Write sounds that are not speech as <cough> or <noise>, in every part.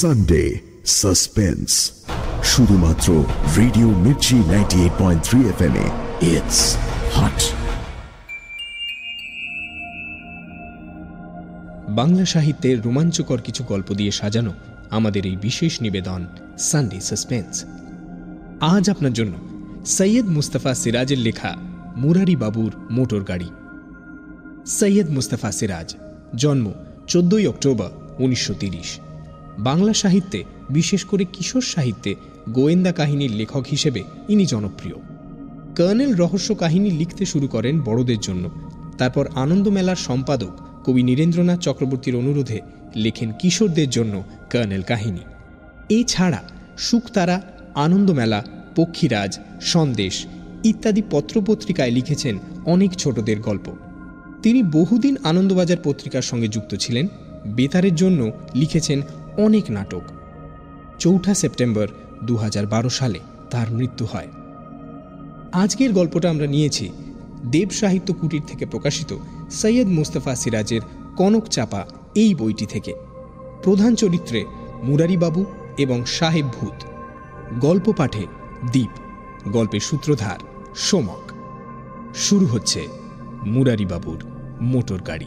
Sunday suspense শুধুমাত্র radio Mirchi ninety eight point three F M it's hot Bangla সাহিত্যের রোমাঞ্চকর কিছু গল্প দিয়ে সাজানো আমাদের এই বিশেষ নিবেদন সানডে সাসপেন্স আজ আপনার জন্য সৈয়দ মুস্তাফা সিরাজের লেখা মুরারি বাবুর মোটর গাড়ি। সৈয়দ মুস্তাফা সিরাজ, জন্ম চোদ্দই অক্টোবর উনিশশো বাংলা সাহিত্যে, বিশেষ করে কিশোর সাহিত্যে, গোয়েন্দা কাহিনীর লেখক হিসেবে ইনি জনপ্রিয়। কর্নেল রহস্য কাহিনী লিখতে শুরু করেন বড়দের জন্য। তারপর আনন্দমেলার সম্পাদক কবি নীরেন্দ্রনাথ চক্রবর্তীর অনুরোধে লেখেন কিশোরদের জন্য কর্নেল কাহিনী। এছাড়া শুকতারা আনন্দমেলা পক্ষীরাজ, সন্দেশ ইত্যাদি পত্রপত্রিকায় লিখেছেন অনেক ছোটদের গল্প। তিনি বহুদিন আনন্দবাজার পত্রিকার সঙ্গে যুক্ত ছিলেন। বেতারের জন্য লিখেছেন অনেক নাটক। চৌঠা সেপ্টেম্বর দু হাজার বারো সালে তার মৃত্যু হয়। আজকের গল্পটা আমরা নিয়েছি দেব সাহিত্য কুটির থেকে প্রকাশিত সৈয়দ মুস্তফা সিরাজের কনক চাপা এই বইটি থেকে। প্রধান চরিত্রে মুরারিবাবু এবং সাহেব ভূত। গল্প পাঠে দ্বীপ গল্পের সূত্রধার সোমক। শুরু হচ্ছে মুরারিবাবুর মোটর গাড়ি।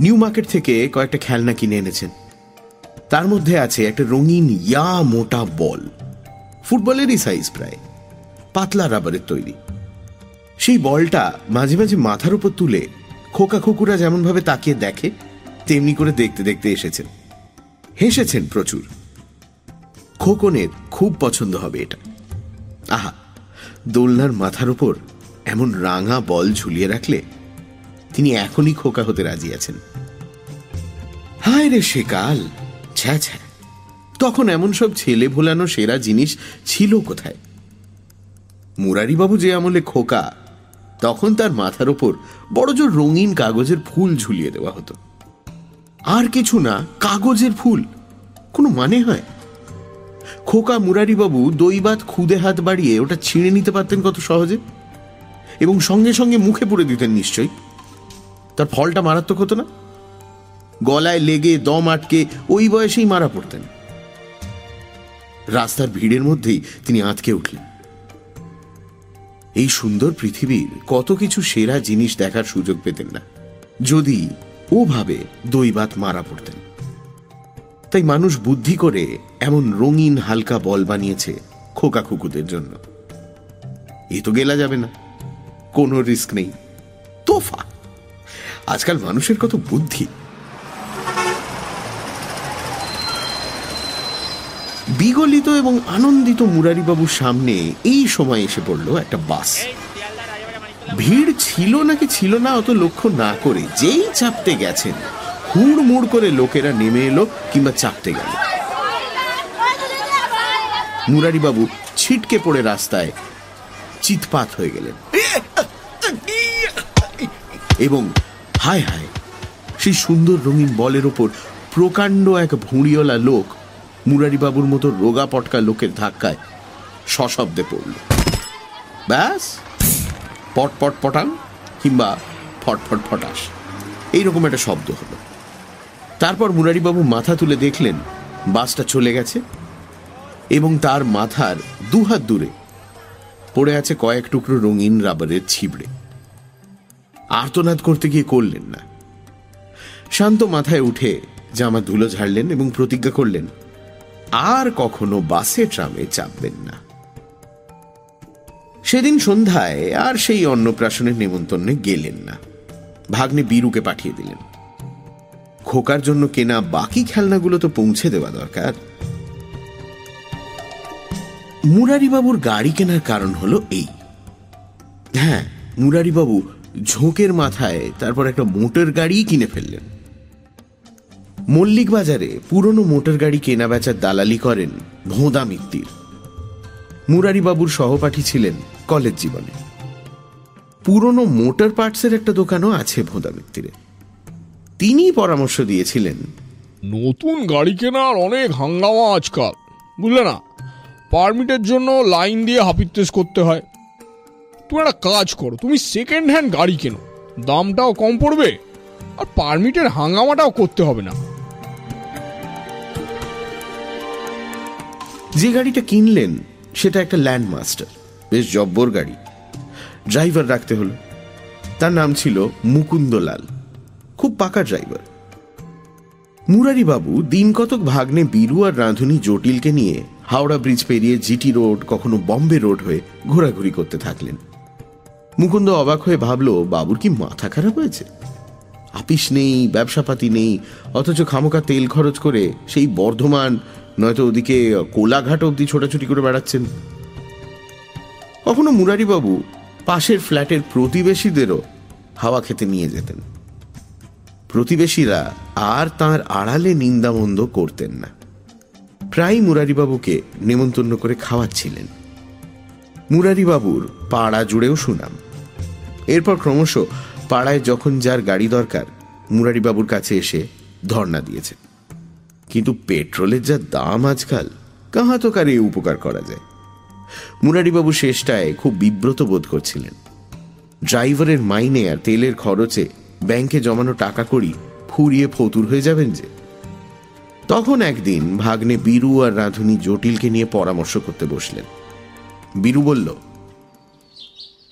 নিউ মার্কেট থেকে কয়েকটা খেলনা কিনে এনেছেন। তার মধ্যে আছে একটা রঙিন ইয়া মোটা বল। ফুটবলেরই সাইজ প্রায়। পাতলা রাবারের তৈরি। সেই বলটা মাঝে মাঝে মাথার উপর তুলে খোকা খুকুরা যেমনভাবে তাকিয়ে দেখে, তেমনি করে দেখতে দেখতে এসেছেন। হেসেছেন প্রচুর। খোকনের খুব পছন্দ হবে এটা। আহা, দোলনার মাথার উপর এমন রাঙা বল ঝুলিয়ে রাখলে তিনি এখনই খোকা হতে রাজি আছেন। হায় রে সে কাল। ছ্যা ছ্যা। তখন এমন সব ছেলে ভোলানো সেরা জিনিস ছিল কোথায়? মুরারিবাবু যে আমলে খোকা, তখন তার মাথার ওপর বড় জোর রঙিন কাগজের ফুল ঝুলিয়ে দেওয়া হতো। আর কিছু না, কাগজের ফুল। কোনো মানে হয়? খোকা মুরারিবাবু দৈবাত খুদে হাত বাড়িয়ে ওটা ছিঁড়ে নিতে পারতেন কত সহজে? এবং সঙ্গে সঙ্গে মুখে পুড়ে দিতেন নিশ্চয়ই। তার ফলটা মারাত্মক হতো না? গলায় লেগে, দম আটকে ওই বয়সেই মারা পড়তেন। রাস্তার ভিড়ের মধ্যেই তিনি আঁতকে উঠলেন। এই সুন্দর পৃথিবীর কত কিছু সেরা জিনিস দেখার সুযোগ পেতেন না। যদি ওভাবে দৈবাত মারা পড়তেন। তাই মানুষ বুদ্ধি করে এমন রঙিন হালকা বল বানিয়েছে খোকা খুকুদের জন্য। এ তো গেলা যাবে না। কোনো রিস্ক নেই। তোফা! আজকাল মানুষের কত বুদ্ধি। বিগলিত এবং আনন্দিত মুরারিবাবুর সামনে এই সময় এসে পড়ল একটা বাস। ভিড় ছিল নাকি ছিল না অত লক্ষ্য না করে যেই চাপতে গেছেন হুড় মুড় করে লোকেরা নেমে এলো কিংবা চাপতে গেল। মুরারিবাবু ছিটকে পড়ে রাস্তায় চিৎপাত হয়ে গেলেন। এবং হায় হায়, সেই সুন্দর রঙিন বলের ওপর প্রকাণ্ড এক ভুঁড়িওয়ালা লোক মুরারিবাবুর মতো রোগা পটকা লোকের ধাক্কায় সশব্দে পড়ল। ব্যাস, পট পট পটাং কিংবা ফটফট ফটাস, এইরকম একটা শব্দ হলো। তারপর মুরারিবাবু মাথা তুলে দেখলেন, বাসটা চলে গেছে এবং তার মাথার দুহাত দূরে পড়ে আছে কয়েক টুকরো রঙিন রাবারের ছিবড়ে। আর্তনাদ করতে গিয়ে করলেন না। শান্ত মাথায় উঠে জামা ধুলো ঝাড়লেন এবং প্রতিজ্ঞা করলেন, আর কখনো বাসে, ট্রামে চাপবেন না। সেদিন সন্ধ্যায় আর সেই অন্নপ্রাশনের নেমন্তন্নে গেলেন না। ভাগ্নে বীরুকে পাঠিয়ে দিলেন। খোকার জন্য কেনা বাকি খেলনাগুলো তো পৌঁছে দেওয়া দরকার। মুরারিবাবুর গাড়ি কেনার কারণ হলো এই। হ্যাঁ মুরারিবাবু ঝোঁকের মাথায় তারপর একটা মোটর গাড়ি কিনে ফেললেন। মল্লিক বাজারে পুরনো মোটর গাড়ি কেনা বেচার দালালি করেন ভোঁদা মিত্তির। মুরারিবাবুর সহপাঠী ছিলেন কলেজ জীবনে। পুরনো মোটর পার্টসের একটা দোকানও আছে ভোঁদা মিত্তিরে। তিনি পরামর্শ দিয়েছিলেন, নতুন গাড়ি কেনার অনেক হাঙ্গামা আজকাল, বুঝলে না? পারমিটের জন্য লাইন দিয়ে হাপিত্তেস করতে হয়। তুমি একটা কাজ করো, তুমি সেকেন্ড হ্যান্ড গাড়ি কেনো। দামটাও কম পড়বে, আর পারমিটের হাঙ্গামাটাও করতে হবে না। যে গাড়িটা কিনলেন, সেটা একটা ল্যান্ডমাস্টার বেশ জব্বর গাড়ি। ড্রাইভার রাখতে হলো। তার নাম ছিল মুকুন্দলাল। খুব পাকা ড্রাইভার মুরারিবাবু দিন কতক ভাগ্নে বীরু আর রাঁধুনি জটিলকে নিয়ে হাওড়া ব্রিজ পেরিয়ে জিটি রোড, কখনো বম্বে রোড হয়ে ঘোরাঘুরি করতে থাকলেন। মুকুন্দ অবাক হয়ে ভাবল, বাবুর কি মাথা খারাপ হয়েছে? আপিস নেই, ব্যবসাপাতি নেই, অথচ খামোকা তেল খরচ করে সেই বর্ধমান, নয়তো ওদিকে কোলাঘাট অবধি ছোটাছুটি করে বেড়াচ্ছেন। কখনো মুরারিবাবু পাশের ফ্ল্যাটের প্রতিবেশীদেরও হাওয়া খেতে নিয়ে যেতেন। প্রতিবেশীরা আর তার আড়ালে নিন্দামন্দ করতেন না। প্রায় মুরারিবাবুকে নেমন্তন্ন করে খাওয়াচ্ছিলেন। মুরারিবাবুর পাড়া জুড়েও সুনাম। এরপর ক্রমশ পাড়ায় যখন যার গাড়ি দরকার, মুরারিবাবুর কাছে এসে ধর্ণা দিয়েছে। কিন্তু পেট্রোলের যা দাম আজকাল, কাহা তো কারে উপকার করা যায়? মুরারিবাবু শেষটায় খুব বিব্রত বোধ করছিলেন। ড্রাইভারের মাইনে আর তেলের খরচে ব্যাংকে জমানো টাকা করি ফুরিয়ে ফতুর হয়ে যাবেন যে। তখন একদিন ভাগ্নে বীরু আর রাধুনি জটিলকে নিয়ে পরামর্শ করতে বসলেন। বীরু বলল,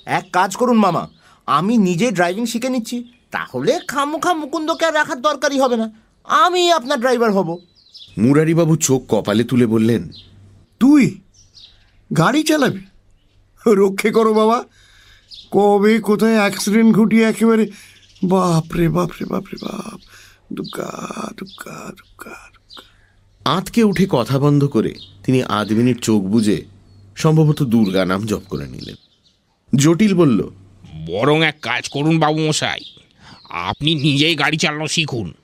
এক কাজ করুন মামা আমি নিজে ড্রাইভিং শিখে নিচ্ছি তাহলে খামোখা মুকুন্দকে আর রাখার দরকারই হবে না। আমি আপনার ড্রাইভার হব। মুরারিবাবু চোখ কপালে তুলে বললেন তুই গাড়ি চালাবি? রক্ষে করো বাবা। কবে কোথায় অ্যাক্সিডেন্ট ঘটিয়ে একেবারে বাপরে বাপরে বাপরে বাপ দুগ্গা দুগ্গা দুগ্গা আঁতকে উঠে কথা বন্ধ করে তিনি আধ মিনিট চোখ বুঝে সম্ভবত দুর্গা নাম জপ করে নিলেন। জটিল বলল বরং এক কাজ করুন বাবু মশাই আপনি নিজেই গাড়ি চালানো শিখুন।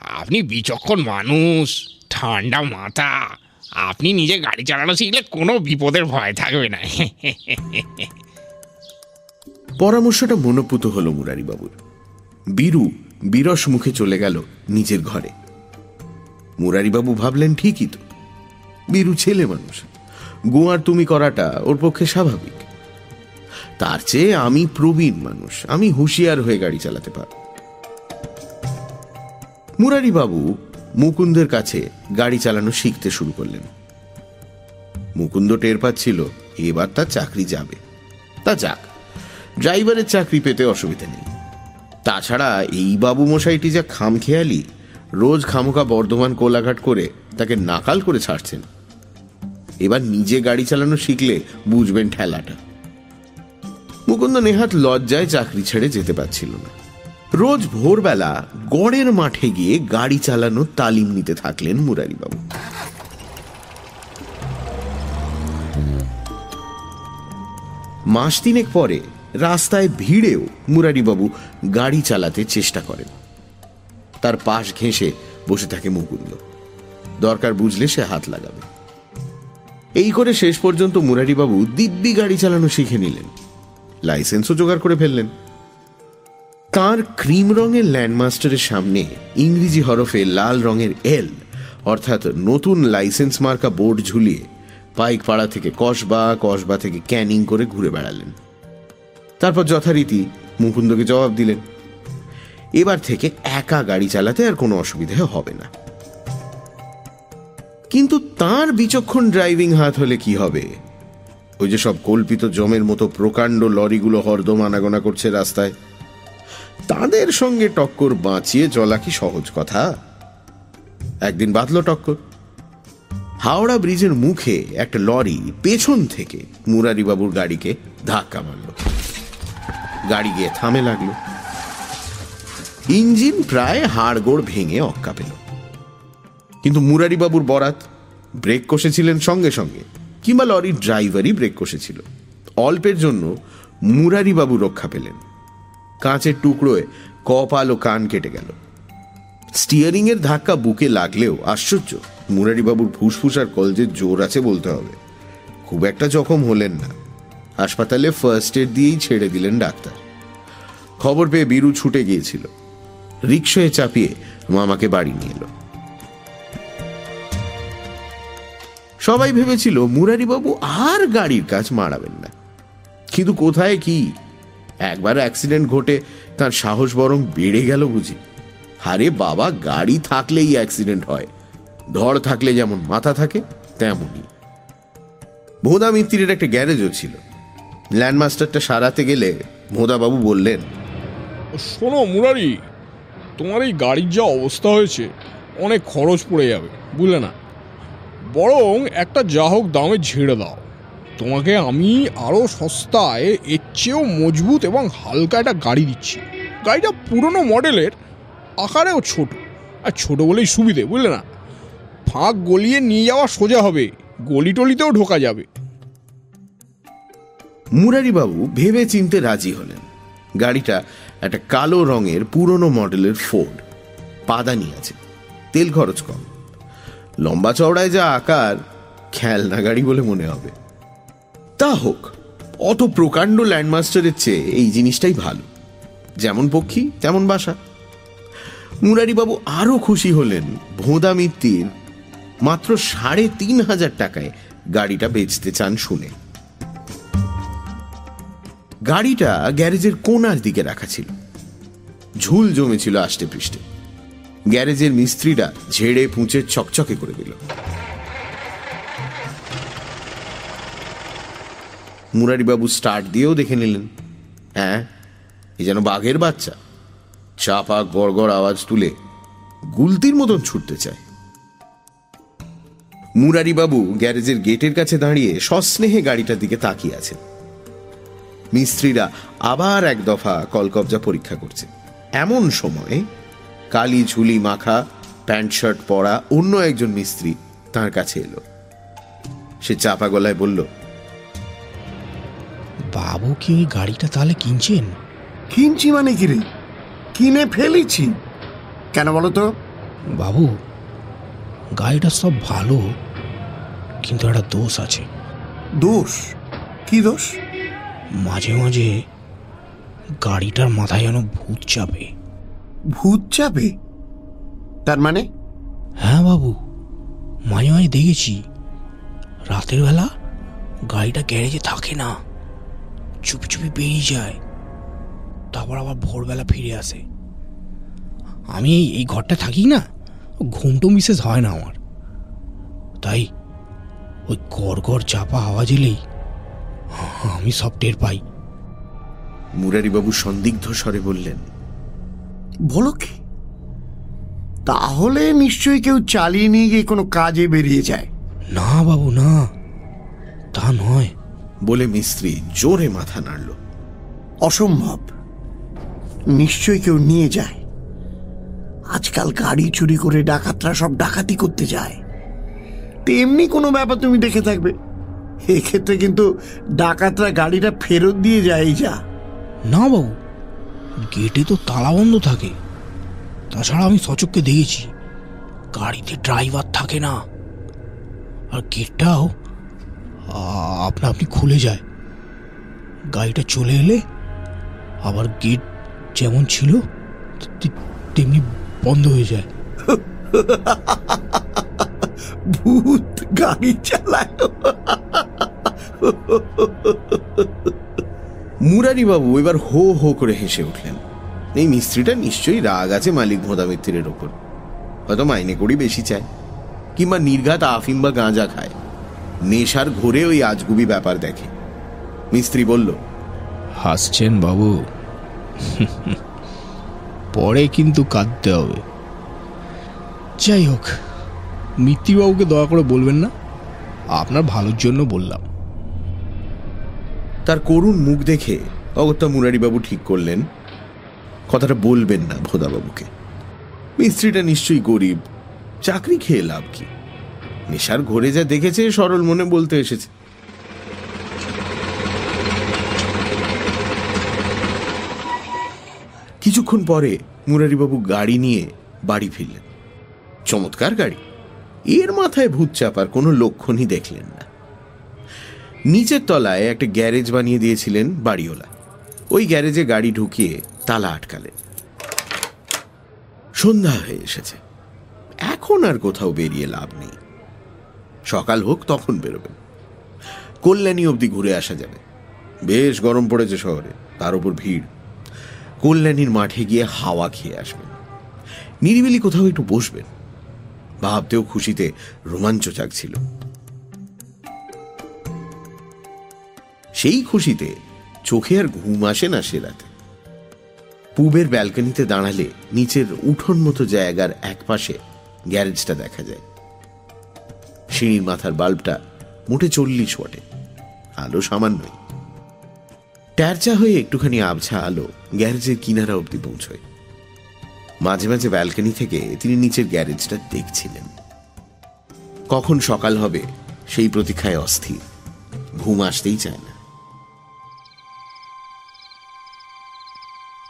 আপনি বিচক্ষণ মানুষ, ঠান্ডা মাথা। আপনি নিজে গাড়ি চালানো শিখলে কোনো বিপদের ভয় থাকবে না। পরামর্শটা মনোপুত হলো মুরারিবাবুর। বীরু বিরস মুখে চলে গেল নিজের ঘরে। মুরারিবাবু ভাবলেন, ঠিকই তো। বীরু ছেলে মানুষ। গোয়ার তুমি করাটা ওর পক্ষে স্বাভাবিক। তার চেয়ে আমি প্রবীণ মানুষ। আমি হুঁশিয়ার হয়ে গাড়ি চালাতে পার মুরারিবাবু মুকুন্দের কাছে গাড়ি চালানো শিখতে শুরু করলেন। মুকুন্দ টের পাচ্ছিল, এবার তার চাকরি যাবে। তা যাক, ড্রাইভারের চাকরি পেতে অসুবিধা নেই। তাছাড়া এই বাবু মশাইটি যা খামখেয়ালি, রোজ খামোকা বর্ধমান কোলাঘাট করে তাকে নাকাল করে ছাড়ছেন। এবার নিজে গাড়ি চালানো শিখলে বুঝবেন ঠেলাটা। মুকুন্দ নেহাত লজ্জায় চাকরি ছেড়ে যেতে পারছিল না। রোজ ভোরবেলা গড়ের মাঠে গিয়ে গাড়ি চালানোর তালিম নিতে থাকলেন মুরারিবাবু। মাস তিনেক পরে রাস্তায় ভিড়েও মুরারিবাবু গাড়ি চালাতে চেষ্টা করেন। তার পাশ ঘেঁষে বসে থাকে মুকুন্দ। দরকার বুঝলে সে হাত লাগাবে। এই করে শেষ পর্যন্ত মুরারিবাবু দিব্যি গাড়ি চালানো শিখে নিলেন। লাইসেন্সও জোগাড় করে ফেললেন। তার ক্রিম রঙের ল্যান্ডমাস্টারের সামনে ইংরেজি হরফে লাল রঙের এল অর্থাৎ নতুন লাইসেন্স মার্কা বোর্ড ঝুলিয়ে পাইকপাড়া থেকে কসবা কসবা থেকে ক্যানিং করে ঘুরে বেড়ালেন। তারপর যথারীতি মুকুন্দকে জবাব দিলেন, এবার থেকে একা গাড়ি চালাতে আর কোনো অসুবিধা হবে না। কিন্তু তার বিচক্ষণ ড্রাইভিং হাত হলে কি হবে? ওই যে সব কল্পিত জমের মতো প্রকাণ্ড লরিগুলো হরদম আনাগোনা করছে রাস্তায়। তাদের সঙ্গে টক্কর বাঁচিয়ে চলা কি সহজ কথা? একদিন বাঁধল টক্কর। হাওড়া ব্রিজের মুখে একটা লরি পেছন থেকে মুরারিবাবুর গাড়িকে ধাক্কা মারল। গাড়ি গিয়ে থামে লাগল। ইঞ্জিন প্রায় হাড়গোড় ভেঙে অক্কা পেল। কিন্তু মুরারিবাবুর বরাত ব্রেক কষেছিলেন সঙ্গে সঙ্গে। কিংবা লরির ড্রাইভারই ব্রেক কষেছিল। অল্পের জন্য মুরারিবাবু রক্ষা পেলেন। কাঁচের টুকরোয় কপাল ও কান কেটে গেল। স্টিয়ারিং এর ধাক্কা বুকে লাগলেও আশ্চর্য, মুরারিবাবুর ফুসফুস আর কলজের জোর আছে বলতে হবে। খুব একটা জখম হলেন না। হাসপাতালে ফার্স্ট এড দিয়েই ছেড়ে দিলেন ডাক্তার। খবর পেয়ে বীরু ছুটে গিয়েছিল। রিক্সায় চাপিয়ে মামাকে বাড়ি নিয়ে এলো। সবাই ভেবেছিল মুরারিবাবু আর গাড়ির কাজ মারাবেন না। কিন্তু কোথায় কি? একবার অ্যাক্সিডেন্ট ঘটে, তার সাহস বরং বেড়ে গেল বুঝি। আরে বাবা, গাড়ি থাকলেই অ্যাক্সিডেন্ট হয়। ধর থাকলে যেমন মাথা থাকে, তেমনই। ভোদা মিত্তিরের একটা গ্যারেজও ছিল। ল্যান্ডমাস্টারটা সারাতে গেলে ভোদাবাবু বললেন, শোনো মুরারি, তোমার এই গাড়ির যা অবস্থা হয়েছে, অনেক খরচ পড়ে যাবে, বুঝলে না? বরং একটা যা হোক দামে ঝেড়ে দাও। তোমাকে আমি আরও সস্তায়, এর চেয়েও মজবুত এবং হালকা একটা গাড়ি দিচ্ছি। গাড়িটা পুরনো মডেলের, আকারেও ছোট। আর ছোট বলেই সুবিধে, বুঝলে না? ফাঁক গলিয়ে নিয়ে যাওয়া সোজা হবে গলি টলিতেও ঢোকা যাবে। মুরারিবাবু ভেবে চিনতে রাজি হলেন। গাড়িটা একটা কালো রঙের পুরনো মডেলের ফোর্ড। পাদানি আছে, তেল খরচ কম। লম্বা চওড়ায় যা আকার, খেলনা গাড়ি বলে মনে হবে। তা হোক, অত প্রকাণ্ড ল্যান্ডমাস্টারের চেয়ে এই জিনিসটাই ভালো। যেমন পক্ষী, তেমন বাসা। মুরারিবাবু আরও খুশি হলেন ভোঁদা মিত্তির মাত্র সাড়ে তিন হাজার টাকায় গাড়িটা বেচতে চান শুনে। গাড়িটা গ্যারেজের কোনার দিকে রাখা ছিল। ঝুল জমেছিল আষ্টে পৃষ্ঠে। গ্যারেজের মিস্ত্রিরা ঝেড়ে পুঁচে চকচকে করে দিল। মুরারিবাবু স্টার্ট দিয়েও দেখে নিলেন। হ্যাঁ এ যেন বাঘের বাচ্চা। চাপা গড়গড় আওয়াজ তুলে গুলতির মতন ছুটতে চায়। মুরারিবাবু গ্যারেজের গেটের কাছে দাঁড়িয়ে সস্নেহে গাড়িটার দিকে তাকিয়ে আছেন। মিস্ত্রিরা আবার এক দফা কলকবজা পরীক্ষা করছে। এমন সময় কালি ঝুলি মাখা প্যান্ট শার্ট পরা অন্য একজন মিস্ত্রি তার কাছে এলো। সে চাপা গলায় বলল বাবু কি ওই গাড়িটা তাহলে কিনছেন? কিনছি মানে কি রে? কিনে ফেলেছি। কেন বলো তো? বাবু গাড়িটা সব ভালো কিন্তু একটা দোষ আছে। দোষ? কি দোষ? মাঝে মাঝে গাড়িটার মাথায় যেন ভূত চাপে। ভূত চাপে তার মানে? হ্যাঁ বাবু মাঝে মাঝে দেখেছি। রাতের বেলা গাড়িটা গ্যারেজে থাকে না চুপি চুপি বেরিয়ে যায় তারপর আবার ভোরবেলা ফিরে আসে। আমি এই এই ঘরটা থাকি না ঘুমটো মিসেস হয় না আমার। তাই ওই গড় গড় চাপা আওয়াজ এলেই আমি সব টের পাই। মুরারিবাবু সন্দিগ্ধ স্বরে বললেন বলো কি? তাহলে নিশ্চয়ই কেউ চালিয়ে নিয়ে গিয়ে কোনো কাজে বেরিয়ে যায়। না বাবু না। তা নয়। বলে মিস্ত্রি জোরে মাথা নাড়ল। অসম্ভব। নিশ্চয়ই কেউ নিয়ে যায়। আজকাল গাড়ি চুরি করে ডাকাতরা সব ডাকাতি করতে যায়। তেমনি কোনো ব্যাপার তুমি দেখে থাকবে। এক্ষেত্রে কিন্তু ডাকাতরা গাড়িটা ফেরত দিয়ে যায় যা। না বাবু গেটে তো তালা বন্ধ থাকে। তাছাড়া আমি সচককে দেখেছি। গাড়িতে ড্রাইভার থাকে না। আর গেটটাও আপনা আপনি খুলে যায়। গাড়িটা চলে এলে আবার গেট যেমন ছিল তেমনি বন্ধ হয়ে যায়। ভূত গাড়ি চালায়। মুরারিবাবু এবার হো হো করে হেসে উঠলেন। এই মিস্ত্রিটা নিশ্চয়ই রাগ আছে মালিক ভোদা মিত্রের ওপর। হয়তো মাইনে করি বেশি চায়, কিংবা নির্ঘাত আফিম বা গাঁজা খায়। নেশার ঘোরে ওই আজগুবি ব্যাপার দেখে। মিস্ত্রি বলল, হাসছেন বাবু। পরে কিন্তু কাঁদতে হবে। যাই হোক মিত্তিবাবুকে দয়া করে বলবেন না। আপনার ভালোর জন্য বললাম। তার করুণ মুখ দেখে অগত্যা মুরারিবাবু ঠিক করলেন, কথাটা বলবেন না ভোদাবাবুকে। মিস্ত্রিটা নিশ্চয়ই গরিব, চাকরি খেয়ে লাভ কি? নেশার ঘরে যা দেখেছে, সরল মনে বলতে এসেছে। কিছুক্ষণ পরে মুরারিবাবু গাড়ি নিয়ে বাড়ি ফিরলেন। চমৎকার গাড়ি। এর মাথায় ভূত চাপার কোনো লক্ষণই দেখলেন না। নিচের তলায় একটা গ্যারেজ বানিয়ে দিয়েছিলেন বাড়িওয়ালা। ওই গ্যারেজে গাড়ি ঢুকিয়ে তালা আটকালেন সন্ধ্যা হয়ে এসেছে। এখন আর কোথাও বেরিয়ে লাভ নেই। সকাল হোক, তখন বেরোবেন। কল্যাণী অবধি ঘুরে আসা যাবে। বেশ গরম পড়েছে শহরে, তার উপর ভিড়। কল্যাণীর মাঠে গিয়ে হাওয়া খেয়ে আসবেন। নিরিবিলি কোথাও একটু বসবেন। ভাবতেও খুশিতে রোমাঞ্চ জাগছিল। সেই খুশিতে চোখে আর ঘুম আসে না সে রাতে। পুবের ব্যালকনিতে দাঁড়ালে নিচের উঠোন মতো জায়গার এক পাশে গ্যারেজটা দেখা যায়। সিঁড়ির মাথার বাল্বটা মোটে চল্লিশ ওয়াটে আলো সামান্যই। ট্যারচা হয়ে একটুখানি আবছা আলো গ্যারেজের কিনারা অব্দি পৌঁছয়। মাঝে মাঝে ব্যালকনি থেকে তিনি নিচের গ্যারেজটা দেখছিলেন। কখন সকাল হবে সেই প্রতীক্ষায় অস্থির, ঘুম আসতেই চায় না।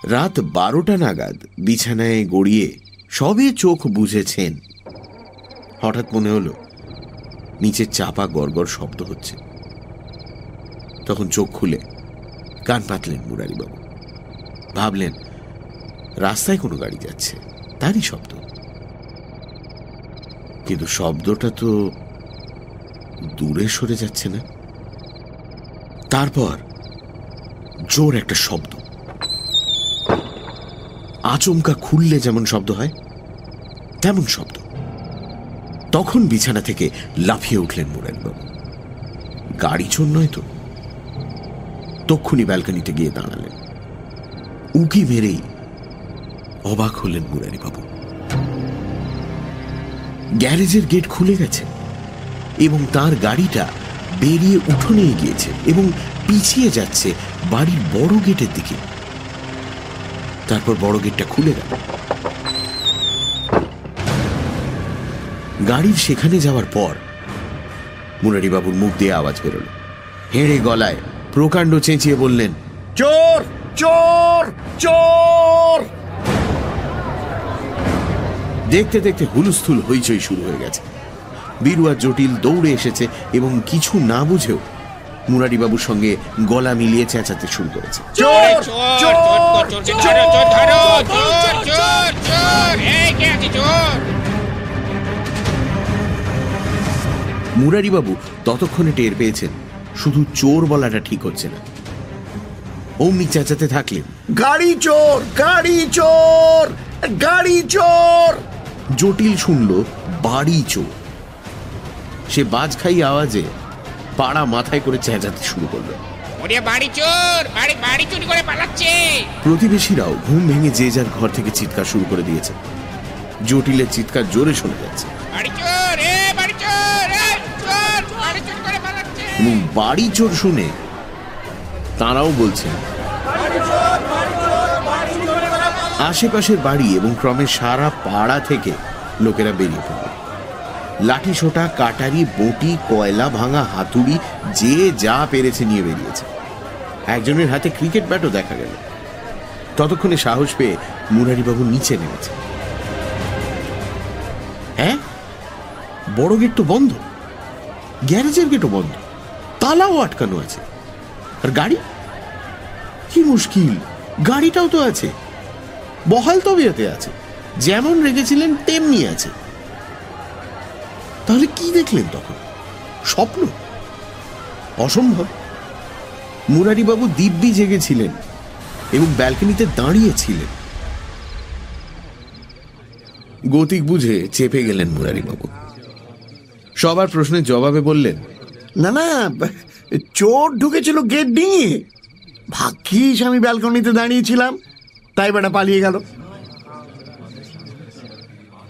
রাত বারোটা নাগাদ বিছানায় গড়িয়ে সবে চোখ বুঝেছেন। হঠাৎ মনে হলো, নিচে চাপা গড়গড় শব্দ হচ্ছে। তখন চোখ খুলে কান পাতলেন মুরারিবাবু। ভাবলেন, রাস্তায় কোনো গাড়ি যাচ্ছে, তারই শব্দ। কিন্তু শব্দটা তো দূরে সরে যাচ্ছে না। তারপর জোর একটা শব্দ। আচমকা খুললে যেমন শব্দ হয়, তেমন শব্দ। তখন বিছানা থেকে লাফিয়ে উঠলেন মুরারিবাবু গাড়ি চোর নয় তো? তক্ষুনি ব্যালকনিতে গিয়ে দাঁড়ালেন। উকি মেরেই অবাক হলেন মুরারিবাবু। গ্যারেজের গেট খুলে গেছে এবং তার গাড়িটা বেরিয়ে উঠোনে গিয়েছে এবং পিছিয়ে যাচ্ছে বাড়ির বড় গেটের দিকে। তারপর বড় গেটটা খুলে গেল। গাড়ির সেখানে যাওয়ার পর মুরারিবাবুর মুখ দিয়ে আওয়াজ বেরোল। হেঁড়ে গলায় প্রকাণ্ড চেঁচিয়ে বললেন, চোর! চোর! চোর! দেখতে দেখতে হুলস্থুল হইচই শুরু হয়ে গেছে। বীরুয়া জটিল দৌড়ে এসেছে এবং কিছু না বুঝেও মুরারিবাবুর সঙ্গে গলা মিলিয়ে চেঁচাতে শুরু করেছে মুরারিবাবু ততক্ষণে টের পেয়েছেন শুধু চোর বলাটা ঠিক হচ্ছে না অমনি চেঁচাতে থাকলেন গাড়ি চোর গাড়ি চোর গাড়ি চোর জটিল শুনল বাড়ি চোর সে বাজ খাই আওয়াজে পাড়া মাথায় করে চেঁচাতে শুরু করল। ওরে বাড়ি চোর বাড়ি বাড়ি চুরি করে পালাচ্ছে। প্রতিবেশীরাও ঘুম ভেঙে যে যার ঘর থেকে চিৎকার শুরু করে দিয়েছে। জটিলের চিৎকার জোরে শোনা যাচ্ছে। বাড়ি চোর এ বাড়ি চোর এ চোর বাড়ি চুরি করে পালাচ্ছে। এবং বাড়ি চোর শুনে তারাও বলছেন আশেপাশের বাড়ি এবং ক্রমে সারা পাড়া থেকে লোকেরা বেরিয়ে পড়ল। লাঠি সোটা কাটারি, বটি, কয়লা ভাঙা, হাতুড়ি, যে যা পেরেছে নিয়ে বেরিয়েছে। একজনের হাতে ক্রিকেট ব্যাটও দেখা গেল। ততক্ষণে সাহস পেয়ে মুরারিবাবু নিচে নেমেছে। হ্যাঁ? বড় গেট তো বন্ধ। গ্যারেজের গেটও বন্ধ। তালাও আটকানো আছে। আর গাড়ি? কি মুশকিল। গাড়িটাও তো আছে। বহাল তবিয়তে আছে। যেমন রেখেছিলেন তেমনি আছে। তাহলে কি দেখলেন তখন? স্বপ্ন? অসম্ভব। মুরারিবাবু দিব্যি জেগেছিলেন এবং ব্যালকনিতে দাঁড়িয়েছিলেন। গতিক বুঝে চেপে গেলেন মুরারিবাবু। সবার প্রশ্নের জবাবে বললেন, না না, চোর ঢুকেছিল গেট ডিঙিয়ে। ভাগ্যিস আমি ব্যালকনিতে দাঁড়িয়েছিলাম। তাই বেটা পালিয়ে গেল।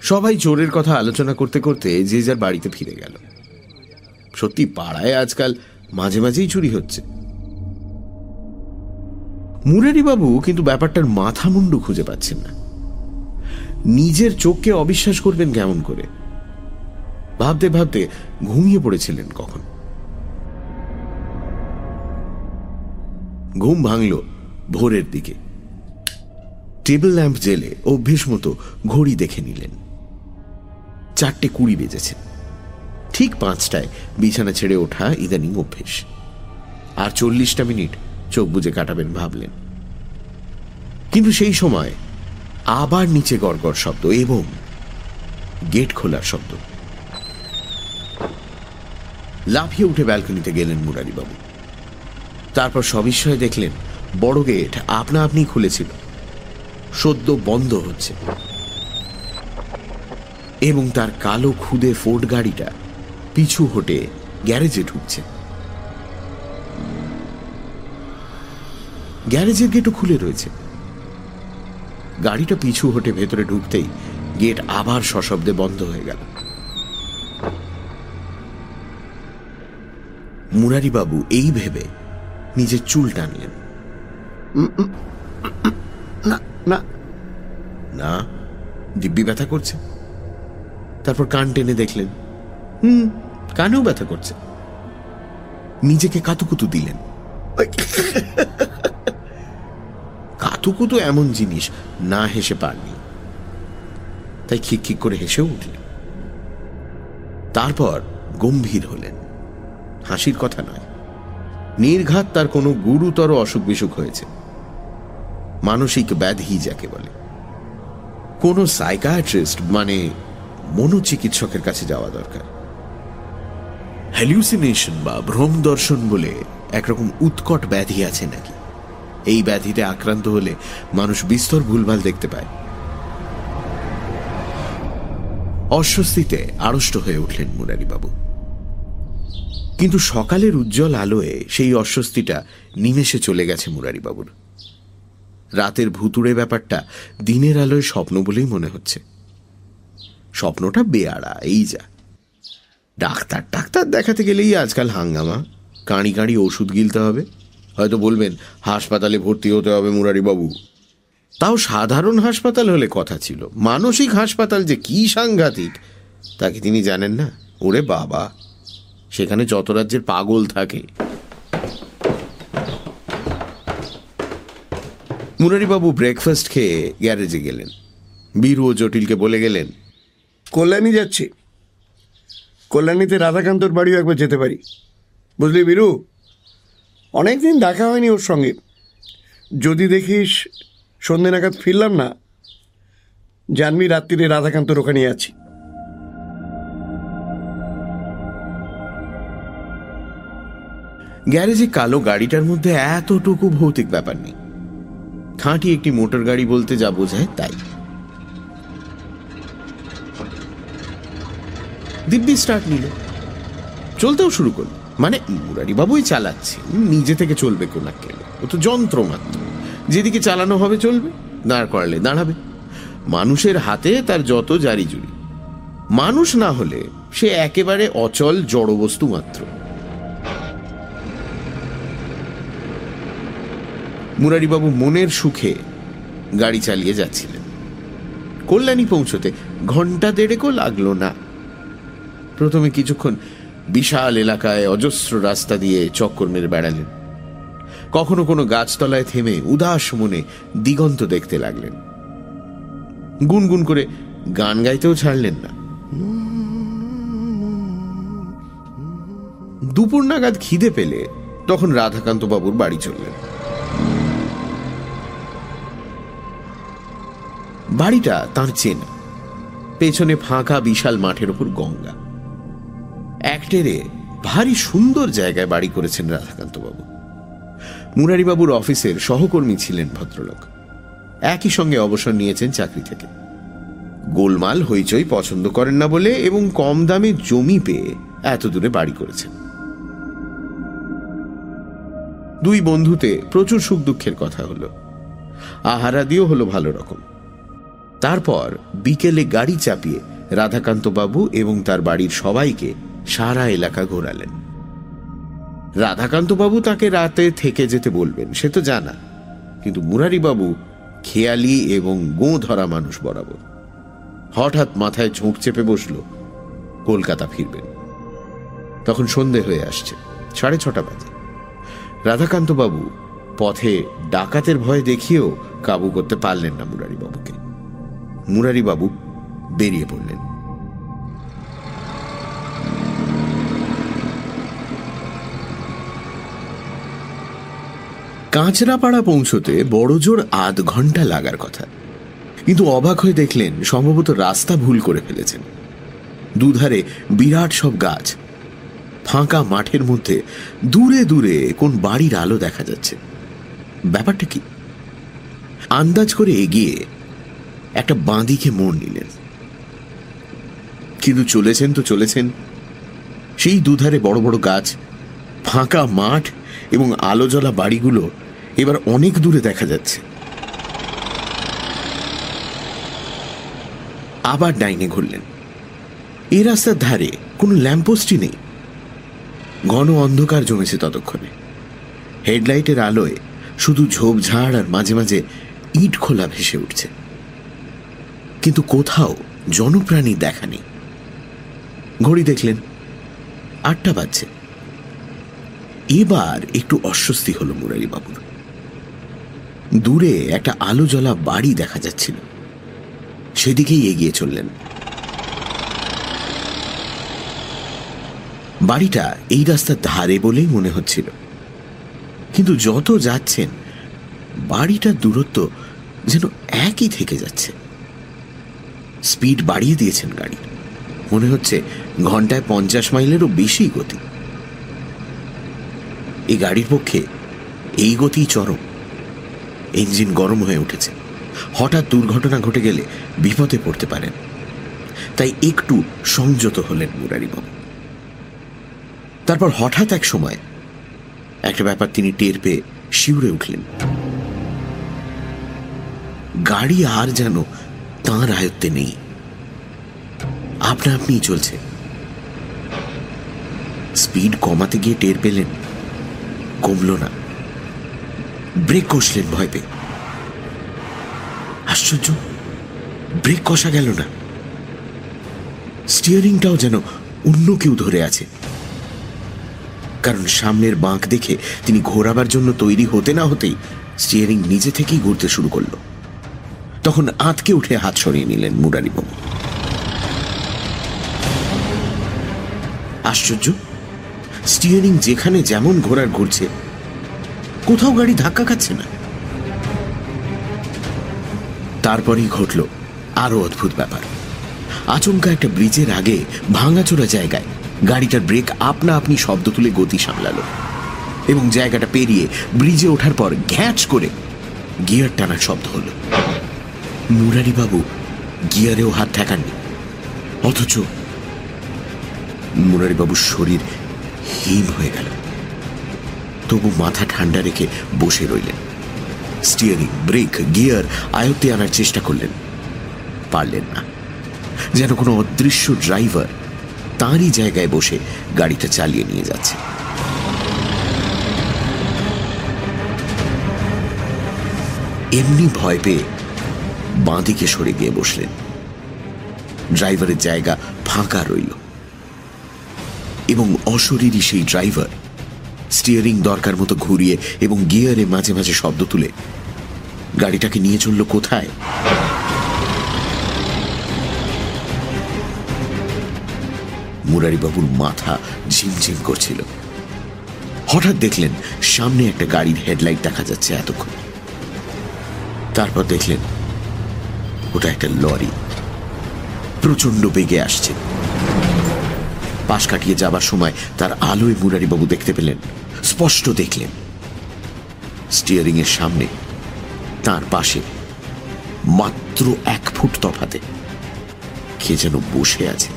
সবাই চোরের কথা আলোচনা করতে করতে যে যার বাড়িতে ফিরে গেল। সত্যি পাড়ায় আজকাল মাঝে মাঝেই চুরি হচ্ছে। মুরারিবাবু কিন্তু ব্যাপারটার মাথা মুন্ডু খুঁজে পাচ্ছেন না। নিজের চোখকে অবিশ্বাস করবেন কেমন করে? ভাবতে ভাবতে ঘুমিয়ে পড়েছিলেন কখন? ঘুম ভাঙল ভোরের দিকে। টেবিল ল্যাম্প জেলে অভ্যেস মতো ঘড়ি দেখে নিলেন। চারটে কুড়ি বেজেছে। ঠিক পাঁচটায় বিছানা ছেড়ে ওঠা ইদানিং অভ্যেস। আর চল্লিশটা মিনিট চোখ বুজে কাটাবেন ভাবলেন। কিন্তু সেই সময় আবার নিচে গড়গড় শব্দ এবং গেট খোলার শব্দ। লাফিয়ে উঠে ব্যালকনিতে গেলেন মুরারিবাবু। তারপর সবিস্ময়ে দেখলেন, বড় গেট আপনা আপনি খুলেছিল। সদ্য বন্ধ হচ্ছে। এবং তার কালো খুদে ফোর্ড গাড়িটা পিছু হটে গ্যারেজে ঢুকছে। গ্যারেজের গেটও খুলে রয়েছে। গাড়িটা পিছু হটে ভেতরে ঢুকতেই গেট আবার সশব্দে বন্ধ হয়ে গেল। মুরারিবাবু এই ভেবে নিজের চুল টানলেন। না না। না দিব্যি ব্যথা করছে? তারপর কান টেনে দেখলেন। হুম, কানেও ব্যথা করছে। নিজেকে কাতুকুতু দিলেন। কাতুকুতু এমন জিনিস না হেসে পারনি তাই খিক করে হেসেও উঠলেন। তারপর গম্ভীর হলেন। হাসির কথা নয়। নির্ঘাত তার কোনো গুরুতর অসুখ বিসুখ হয়েছে। মানসিক ব্যাধি যাকে বলে। কোনো সাইকায়াট্রিস্ট মানে মনোচিকিৎসকের কাছে যাওয়া দরকার। হ্যালিউসিনেশন বা ভ্রম দর্শন বলে একরকম উৎকট ব্যাধি আছে নাকি? এই ব্যাধিতে আক্রান্ত হলে মানুষ বিস্তর ভুলভাল দেখতে পায়। অস্বস্তিতে আড়ষ্ট হয়ে উঠলেন মুরারিবাবু। কিন্তু সকালের উজ্জ্বল আলোয় সেই অস্বস্তিটা নিমেষে চলে গেছে মুরারিবাবুর। রাতের ভুতুড়ে ব্যাপারটা দিনের আলোয় স্বপ্ন বলেই মনে হচ্ছে। স্বপ্নটা বেয়ারা এই যা। ডাক্তার ডাক্তার দেখাতে গেলেই আজকাল হাঙ্গামা। কাঁড়ি কাঁড়ি ওষুধ গিলতে হবে। হয়তো বলবেন, হাসপাতালে ভর্তি হতে হবে মুরারিবাবু। তাও সাধারণ হাসপাতাল হলে কথা ছিল। মানসিক হাসপাতাল যে কি সাংঘাতিক তাকে তিনি জানেন না? ওরে বাবা! সেখানে যত রাজ্যের পাগল থাকে। মুরারিবাবু ব্রেকফাস্ট খেয়ে গ্যারেজে গেলেন। বীরু ও জটিলকে বলে গেলেন কল্যাণী যাচ্ছি। কল্যাণীতে রাধাকান্তর বাড়িও একবার যেতে পারি। বুঝলি বীরু? অনেকদিন দেখা হয়নি ওর সঙ্গে। যদি দেখিস সন্ধে নাগাদ ফিরলাম না, জানবি রাত্রিরে রাধাকান্তর ওখানে আছি। গ্যারেজে কালো গাড়িটার মধ্যে এতটুকু ভৌতিক ব্যাপার নেই। খাঁটি একটি মোটর গাড়ি বলতে যা বোঝায় তাই। দিব্যি স্টার্ট নিল। চলতেও শুরু করল। মানে মুরারি বাবুই চালাচ্ছে নিজে থেকে চলবে কোন কেন? ও তো যন্ত্র মাত্র যেদিকে চালানো হবে চলবে, দাঁড় করালে দাঁড়াবে। মানুষের হাতে তার যত জারি জুড়ি। মানুষ না হলে সে একেবারে অচল জড়বস্তু মাত্র। মুরারিবাবু মনের সুখে গাড়ি চালিয়ে যাচ্ছিলেন। কল্যাণী পৌঁছতে ঘণ্টা দেড়েকও লাগল না। প্রথমে কিছুক্ষণ বিশাল এলাকায় অজস্র রাস্তা দিয়ে চক্কর মেরে বেড়ালেন। কখনো কোনো গাছতলায় থেমে উদাস মনে দিগন্ত দেখতে লাগলেন। গুনগুন করে গান গাইতেও ছাড়লেন না। দুপুর নাগাদ খিদে পেলে তখন রাধাকান্ত বাবুর বাড়ি চললেন। বাড়িটা তার চেনা। পেছনে ফাঁকা বিশাল মাঠের ওপর গঙ্গা। একটেরে ভারী সুন্দর জায়গায় বাড়ি করেছেন রাধাকান্ত বাবু মুরারিবাবুর অফিসের সহকর্মী ছিলেন ভদ্রলোক। একই সঙ্গে অবসর নিয়েছেন চাকরি থেকে। গোলমাল হইচই পছন্দ করেন না বলে এবং কম দামে জমি পেয়ে এত দূরে বাড়ি করেছেন। দুই বন্ধুতে প্রচুর সুখ দুঃখের কথা হলো। আহারাদিও হলো ভালো রকম। তারপর বিকেলে গাড়ি চাপিয়ে রাধাকান্ত বাবু এবং তার বাড়ির সবাইকে সারা এলাকা ঘোরালেন। রাধাকান্তবাবু তাকে রাতে থেকে যেতে বলবেন, সে তো জানা। কিন্তু মুরারি বাবু খেয়ালি এবং গো ধরা মানুষ বরাবর। হঠাৎ মাথায় ঝোঁক চেপে বসল, কলকাতা ফিরবেন। তখন সন্ধে হয়ে আসছে, সাড়ে ছটা বাজে। রাধাকান্তবাবু পথে ডাকাতের ভয় দেখিয়েও কাবু করতে পারলেন না মুরারিবাবুকে। মুরারিবাবু বেরিয়ে পড়লেন। কাঁচরাপাড়া পৌঁছতে বড় জোর আধ ঘণ্টা লাগার কথা। কিন্তু অবাক হয়ে দেখলেন, সম্ভবত রাস্তা ভুল করে ফেলেছেন। দুধারে বিরাট সব গাছ। ফাঁকা মাঠের মধ্যে দূরে দূরে কোন বাড়ির আলো দেখা যাচ্ছে। ব্যাপারটা কি? আন্দাজ করে এগিয়ে একটা বাঁদিকে মোড় নিলেন। কিন্তু চলেছেন তো চলেছেন। সেই দুধারে বড় বড় গাছ, ফাঁকা মাঠ এবং আলো জ্বলা বাড়িগুলো এবার অনেক দূরে দেখা যাচ্ছে। আবার ডাইনে ঘুরলেন। এই রাস্তার ধারে কোনো ল্যাম্পোস্টই নেই। ঘন অন্ধকার জমেছে ততক্ষণে। হেডলাইটের আলোয় শুধু ঝোপঝাড় আর মাঝে মাঝে ইট খোলা ভেসে উঠছে। কিন্তু কোথাও জনপ্রাণী দেখা নেই। ঘড়ি দেখলেন, আটটা বাজছে। এবার একটু অস্বস্তি হলো মুরারিবাবুর। দূরে একটা আলো জ্বলা বাড়ি দেখা যাচ্ছিল। সেদিকেই এগিয়ে চললেন। বাড়িটা এই রাস্তার ধারে বলেই মনে হচ্ছিল। কিন্তু যত যাচ্ছেন, বাড়িটার দূরত্ব যেন একই থেকে যাচ্ছে। স্পিড বাড়িয়ে দিয়েছেন গাড়ি। মনে হচ্ছে ঘন্টায় পঞ্চাশ মাইলেরও বেশি গতি। এই গাড়ির পক্ষে এই গতি চরম। ইঞ্জিন গরম হয়ে উঠেছে। হঠাৎ দুর্ঘটনা ঘটে গেলে বিপদে পড়তে পারেন। তাই একটু সংযত হলেন মুরারিবাবু। তারপর হঠাৎ এক সময় একটা ব্যাপার তিনি টের পেয়ে শিউরে উঠলেন। গাড়ি আর যেন তাঁর আয়ত্তে নেই। আপনা আপনিই চলছে। স্পিড কমাতে গিয়ে টের পেলেন। কমল না। ব্রেক কষলেন ভয় পেয়ে আশ্চর্য, ব্রেক কষা গেল না। স্টিয়ারিংটাও যেন অন্য কেউ ধরে আছে। কারণ সামনের বাঁক দেখে তিনি ঘোরাবার জন্য তৈরি হতে না হতেই স্টিয়ারিং নিজে থেকেই ঘুরতে শুরু করল। তখন আঁতকে উঠে হাত সরিয়ে নিলেন মুরারিবাবু আশ্চর্য, স্টিয়ারিং যেখানে যেমন ঘোরার ঘুরছে কোথাও গাড়ি ধাক্কা খাচ্ছে না। তারপরেই ঘটল আরও অদ্ভুত ব্যাপার। আচমকা একটা ব্রিজের আগে ভাঙাচোরা জায়গায় গাড়িটার ব্রেক আপনা আপনি শব্দ তুলে গতি সামলালো এবং জায়গাটা পেরিয়ে ব্রিজে ওঠার পর ঘ্যাঁচ করে গিয়ার টানার শব্দ হলো। মুরারিবাবু গিয়ারেও হাত ঠেকাননি। অথচ মুরারিবাবুর শরীর হিম হয়ে গেল। তবু মাথা ঠান্ডা রেখে বসে রইলেন। স্টিয়ারিং, ব্রেক, গিয়ার, আয়ত্তে আনার চেষ্টা করলেন। পারলেন না। যেন কোনো অদৃশ্য ড্রাইভার তাঁরই জায়গায় বসে গাড়িটা চালিয়ে নিয়ে যাচ্ছে। এমনি ভয় পেয়ে বাঁদিকে সরে গিয়ে বসলেন। ড্রাইভারের জায়গা ফাঁকা রইল। এবং অশরীরী সেই ড্রাইভার স্টিয়ারিং দরকার মতো ঘুরিয়ে এবং গিয়ারে মাঝে মাঝে শব্দ তুলে। গাড়িটাকে নিয়ে চলল কোথায়? মুরারিবাবুর মাথা ঝিমঝিম করছিল। হঠাৎ দেখলেন, সামনে একটা গাড়ির হেডলাইট দেখা যাচ্ছে এতক্ষণ। তারপর দেখলেন, ওটা একটা লরি। প্রচণ্ড বেগে আসছে। পাশ কাটিয়ে যাবার সময় তার আলোয় মুরারিবাবু দেখতে পেলেন। স্পষ্ট দেখলেন। স্টিয়ারিং এর সামনে, তার পাশে, মাত্র এক ফুট তফাতে, কে যেন বসে আছে।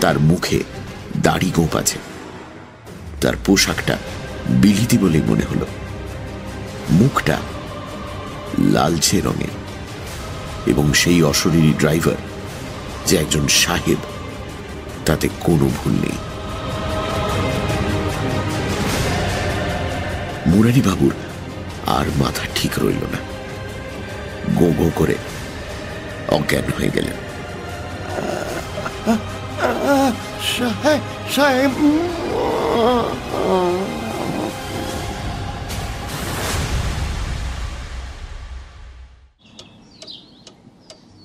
তার মুখে দাড়ি গোপ আছে। তার পোশাকটা বিলিতি বলে মনে হলো। মুখটা লালচে রঙের এবং সেই অশরীরী ড্রাইভার যে একজন সাহেব, তাতে কোনো ভুল নেই। মুরারি বাবুর আর মাথা ঠিক রইল না। গো গো করে অজ্ঞান হয়ে গেলেন। সাহেব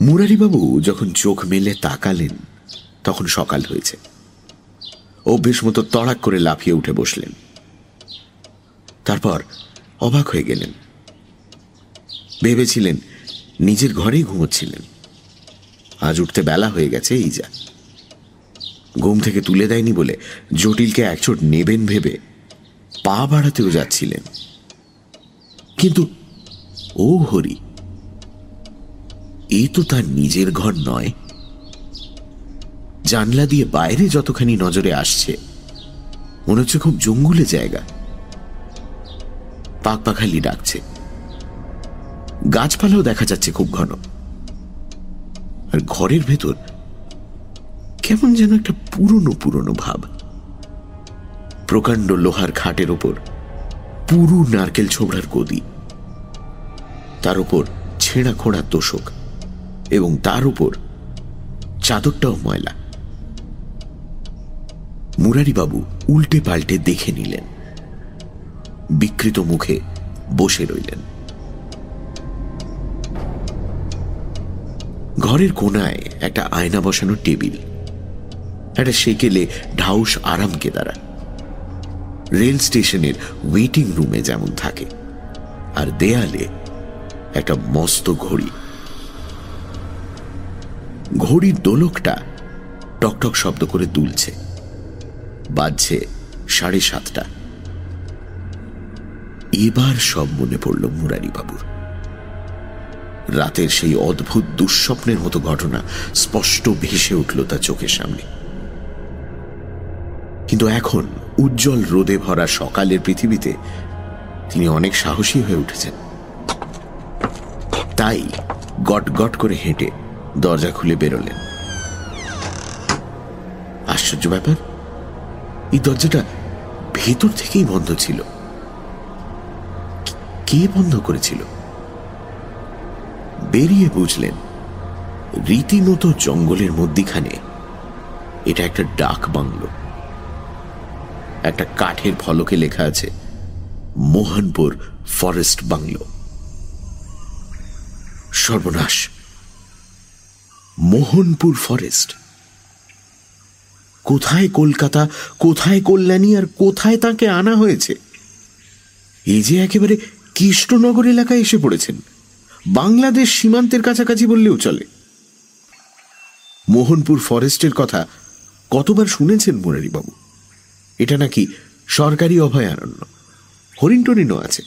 মুরারিবাবু যখন চোখ মেলে তাকালেন, তখন সকাল হয়েছে। অভ্যেস মতো তড়াক করে লাফিয়ে উঠে বসলেন। তারপর অবাক হয়ে গেলেন। ভেবেছিলেন নিজের ঘরেই ঘুমোচ্ছিলেন। আজ উঠতে বেলা হয়ে গেছে, এই যা। ঘুম থেকে তুলে দেয়নি বলে জটিলকে একচোট নেবেন ভেবে পা বাড়াতেও যাচ্ছিলেন। কিন্তু ও হরি এ তো তার নিজের ঘর নয়। জানলা দিয়ে বাইরে যতখানি নজরে আসছে, মনে হচ্ছে খুব জঙ্গুলে জায়গা। পাক পাখালি ডাকছে। গাছপালাও দেখা যাচ্ছে খুব ঘন। আর ঘরের ভেতর কেমন যেন একটা পুরনো পুরনো ভাব। প্রকাণ্ড লোহার খাটের ওপর পুরু নারকেল ছোবড়ার গদি। তার উপর ছেঁড়া খোঁড়া তোষক। এবং তার উপর চাদরটাও ময়লা। মুরারিবাবু উল্টে পাল্টে দেখে নিলেন। বিকৃত মুখে বসে রইলেন। ঘরের কোনায় একটা আয়না বসানো টেবিল, একটা সেকেলে ঢাউস আরাম কেদারা রেল স্টেশনের ওয়েটিং রুমে যেমন থাকে, আর দেয়ালে একটা মস্ত ঘড়ি। ঘড়ির দোলকটা টকটক শব্দ করে দুলছে। বাজছে সাড়ে সাতটা। এবার সব মনে পড়ল মুরারি বাবুর রাতের সেই অদ্ভুত দুঃস্বপ্নের মতো ঘটনা স্পষ্ট ভেসে উঠল তার চোখের সামনে। কিন্তু এখন উজ্জ্বল রোদে ভরা সকালের পৃথিবীতে তিনি অনেক সাহসী হয়ে উঠেছেন। তাই গট গট করে হেঁটে দরজা খুলে বেরোলেন। আশ্চর্য ব্যাপার, এই দরজাটা ভেতর থেকেই বন্ধ ছিল। কে বন্ধ করেছিল? বেরিয়ে বুঝলেন, রীতিমতো জঙ্গলের মধ্যিখানে এটা একটা ডাক বাংলো। একটা কাঠের ফলকে লেখা আছে, মোহনপুর ফরেস্ট বাংলো। সর্বনাশ! মোহনপুর ফরেস্ট। কোথায় কলকাতা, কোথায় কল্যাণী আর কোথায় তাকে আনা হয়েছে? এই যে একেবারে কৃষ্ণনগর এলাকায় এসে পড়েছেন। বাংলাদেশ সীমান্তের কাছাকাছি বললেও চলে। মোহনপুর ফরেস্টের কথা কতবার শুনেছেন মুরারিবাবু? এটা নাকি সরকারি অভয়ারণ্য। হরিণ টরিণও আছে।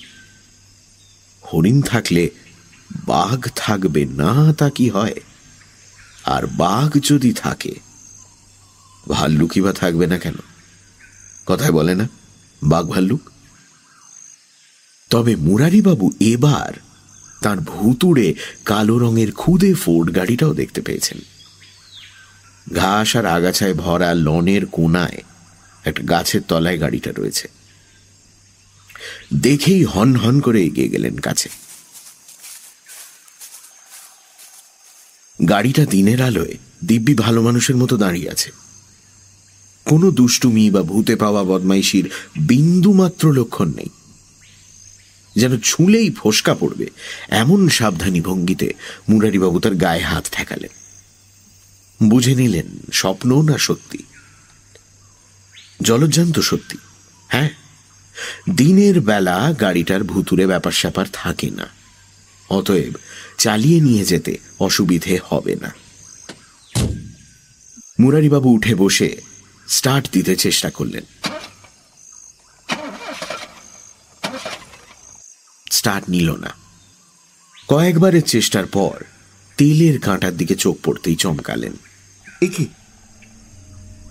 হরিণ থাকলে বাঘ থাকবে না তা কি হয়? আর বাঘ যদি থাকে, ভাল্লুকই বা থাকবে না কেন? কথায় বলে না, বাঘ ভাল্লুক? তবে মুরারিবাবু এবার তার ভুতুড়ে কালো রঙের খুদে ফোর্ড গাড়িটাও দেখতে পেয়েছেন। ঘাস আর আগাছায় ভরা লনের কোনায় একটা গাছের তলায় গাড়িটা রয়েছে। দেখেই হন হন করে এগিয়ে গেলেন কাছে। গাড়িটা দিনের আলোয় দিব্যি ভালো মানুষের মতো দাঁড়িয়ে আছে। কোনো দুষ্টুমি বা ভূতে পাওয়া বদমাইশির বিন্দুমাত্র লক্ষণ নেই। যেন ছুঁলেই ফসকা পড়বে এমন সাবধানী ভঙ্গিতে মুরারিবাবু তার গায়ে হাত ঠেকালেন। বুঝে নিলেন স্বপ্ন না সত্যি। জলজ্জান্ত সত্যি হ্যাঁ? দিনের বেলা গাড়িটার ভুতুরে ব্যাপার স্যাপার থাকে না। অতএব চালিয়ে নিয়ে যেতে অসুবিধে হবে না। মুরারিবাবু উঠে বসে স্টার্ট দিতে চেষ্টা করলেন। স্টার্ট নিল না। কয়েকবারের চেষ্টার পর তেলের কাঁটার দিকে চোখ পড়তেই চমকালেন। একে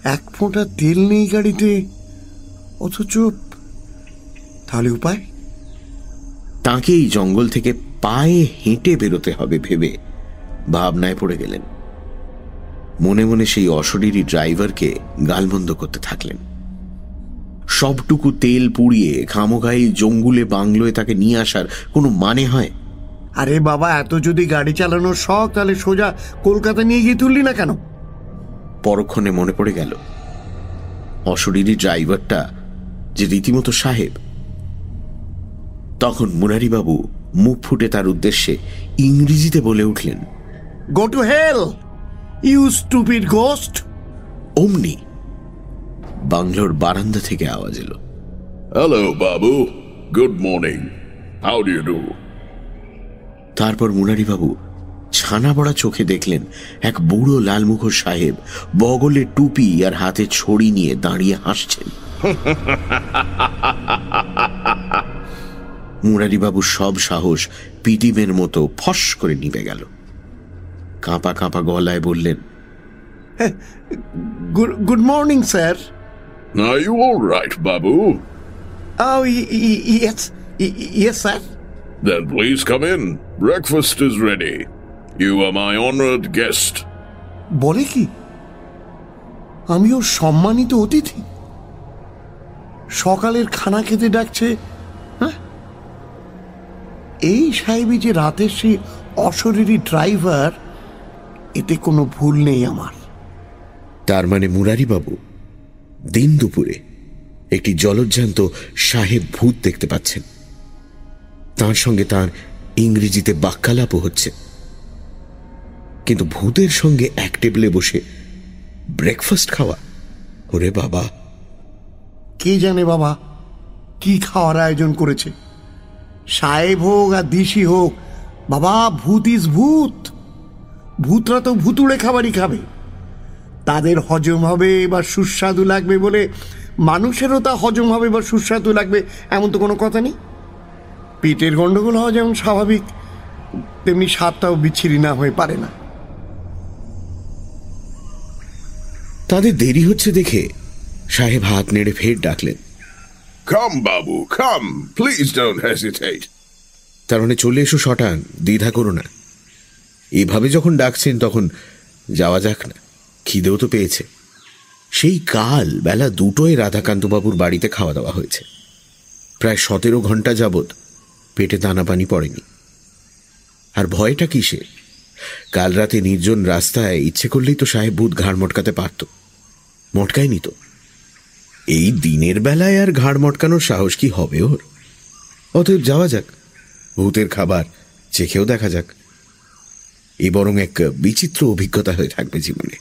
এক ফোঁটা তেল নেই গাড়িতে অথচ তাহলে উপায়? তাকে এই জঙ্গল থেকে পায়ে হেঁটে বেরোতে হবে ভেবে ভাবনায় পড়ে গেলেন। মনে মনে সেই অশরীরী ড্রাইভারকে গালবন্ধ করতে থাকলেন। সবটুকু তেল পুড়িয়ে খামোগাই জঙ্গুলে বাংলোয় তাকে নিয়ে আসার কোনো মানে হয়? আরে বাবা এত যদি গাড়ি চালানোর শখ তাহলে সোজা কলকাতা নিয়ে গিয়ে তুললি না কেন? পরক্ষণে মনে পড়ে গেল অশরীরী ড্রাইভারটা যে রীতিমতো সাহেব তখন মুরারিবাবু মুখ ফুটে তার উদ্দেশ্যে ইংরেজিতে বলে উঠলেন go to hell you stupid ghost অমনি বাংলোর বারান্দা থেকে আওয়াজ এলো। Hello babu good morning how do you do? তারপর মুরারিবাবু ছানা বড়া চোখে দেখলেন এক বুড়ো লালমুখো সাহেব বগলে টুপি আর হাতে ছড়ি নিয়ে দাঁড়িয়ে হাসছেন। <laughs> মুরারিবাবুর সব সাহস পিটিমের মতো ফস করে নিভে গেল কাঁপা কাঁপা গলায় বললেন good morning sir Are you all right, Babu? Oh, yes yes sir Then please come in. Breakfast is ready. You are my honored guest. বলে কি আমি ওর সম্মানিত অতিথি সকালের খানা খেতে ডাকছে এই সাহেবই যে রাতের সেই অশরীরী ড্রাইভার এতে কোনো ভুল নেই আমার। তার মানে মুরারিবাবু দিন দুপুরে একটি জলজ্জান্ত সাহেব ভূত দেখতে পাচ্ছেন। তার সঙ্গে তার ইংরেজিতে বাক্যালাপও হচ্ছে। কিন্তু ভূতের সঙ্গে এক টেবিলে বসে ব্রেকফাস্ট খাওয়া ওরে বাবা। কে জানে বাবা কি খাওয়ার আয়োজন করেছে? সাহেব হোক আর দিশি হোক, বাবা ভূত ইজ ভূত। ভূতরা তো ভুতুড়ে খাবারই খাবে। তাদের হজম হবে বা সুস্বাদু লাগবে বলে মানুষেরও তা হজম হবে বা সুস্বাদু লাগবে, এমন তো কোনো কথা নেই। পেটের গন্ডগোল হওয়া যেমন স্বাভাবিক, তেমনি স্বাদটাও বিচ্ছিরি না হয়ে পারে না। তাদের দেরি হচ্ছে দেখে সাহেব হাত নেড়ে ফের ডাকলেন। Come, Babu, come. Please don't hesitate. তার মানে চলে এসো শটান দ্বিধা করো না। এভাবে যখন ডাকছেন তখন যাওয়া যাক না খিদেও তো পেয়েছে। সেই কাল বেলা দুটোয় রাধাকান্তবাবুর বাড়িতে খাওয়া দাওয়া হয়েছে। প্রায় সতেরো ঘণ্টা যাবৎ পেটে দানা পানি পড়েনি। আর ভয়টা কিসে? কাল রাতে নির্জন রাস্তায় ইচ্ছে করলেই তো সাহেব ভূত ঘাড় মটকাতে পারত। মটকায়নি তো। এই দিনের বেলায় আর ঘাড় মটকানোর সাহস কি হবে ওর? অতএব যাওয়া যাক, ভূতের খাবার চেখেও দেখা যাক। এ বরং এক বিচিত্র অভিজ্ঞতা হয়ে থাকবে জীবনে।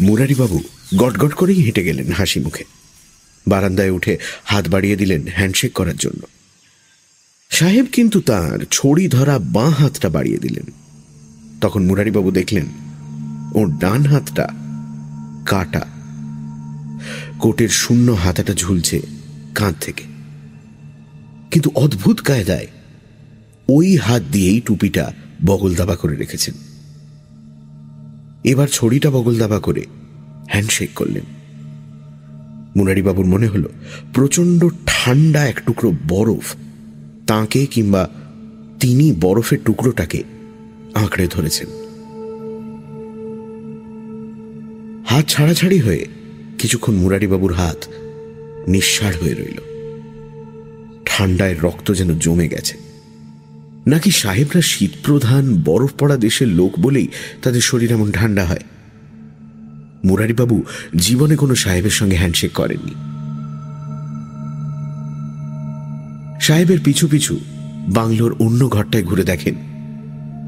মুরারিবাবু গটগট করেই হেঁটে গেলেন হাসি মুখে। বারান্দায় উঠে হাত বাড়িয়ে দিলেন হ্যান্ডশেক করার জন্য। সাহেব কিন্তু তার ছড়ি ধরা বাঁ হাতটা বাড়িয়ে দিলেন। তখন মুরারিবাবু দেখলেন, ওর ডান হাতটা কাটা। কোটের শূন্য হাতাটা ঝুলছে কাঁধ থেকে। কিন্তু অদ্ভুত কায়দায় ওই হাত দিয়েই টুপিটা বগল দাবা করে রেখেছেন। এবার ছড়িটা বগল দাবা করে হ্যান্ডশেক করলেন। মুরারিবাবুর মনে হল প্রচণ্ড ঠান্ডা এক টুকরো বরফ তাকে কিংবা তিনি বরফের টুকরোটাকে আঁকড়ে ধরেছেন। হাত ছাড়াছাড়ি হয়ে কিছুক্ষণ মুরারিবাবুর হাত নিঃসাড় হয়ে রইল। ঠান্ডায় রক্ত যেন জমে গেছে। নাকি সাহেবরা শীতপ্রধান বরফ পড়া দেশের লোক বলেই তাদের শরীর এমন ঠান্ডা হয়? মুরারিবাবু জীবনে কোনো সাহেবের সঙ্গে হ্যান্ডশেক করেননি। সাহেবের পিছু পিছু বাংলোর অন্য ঘরটায় ঘুরে দেখেন।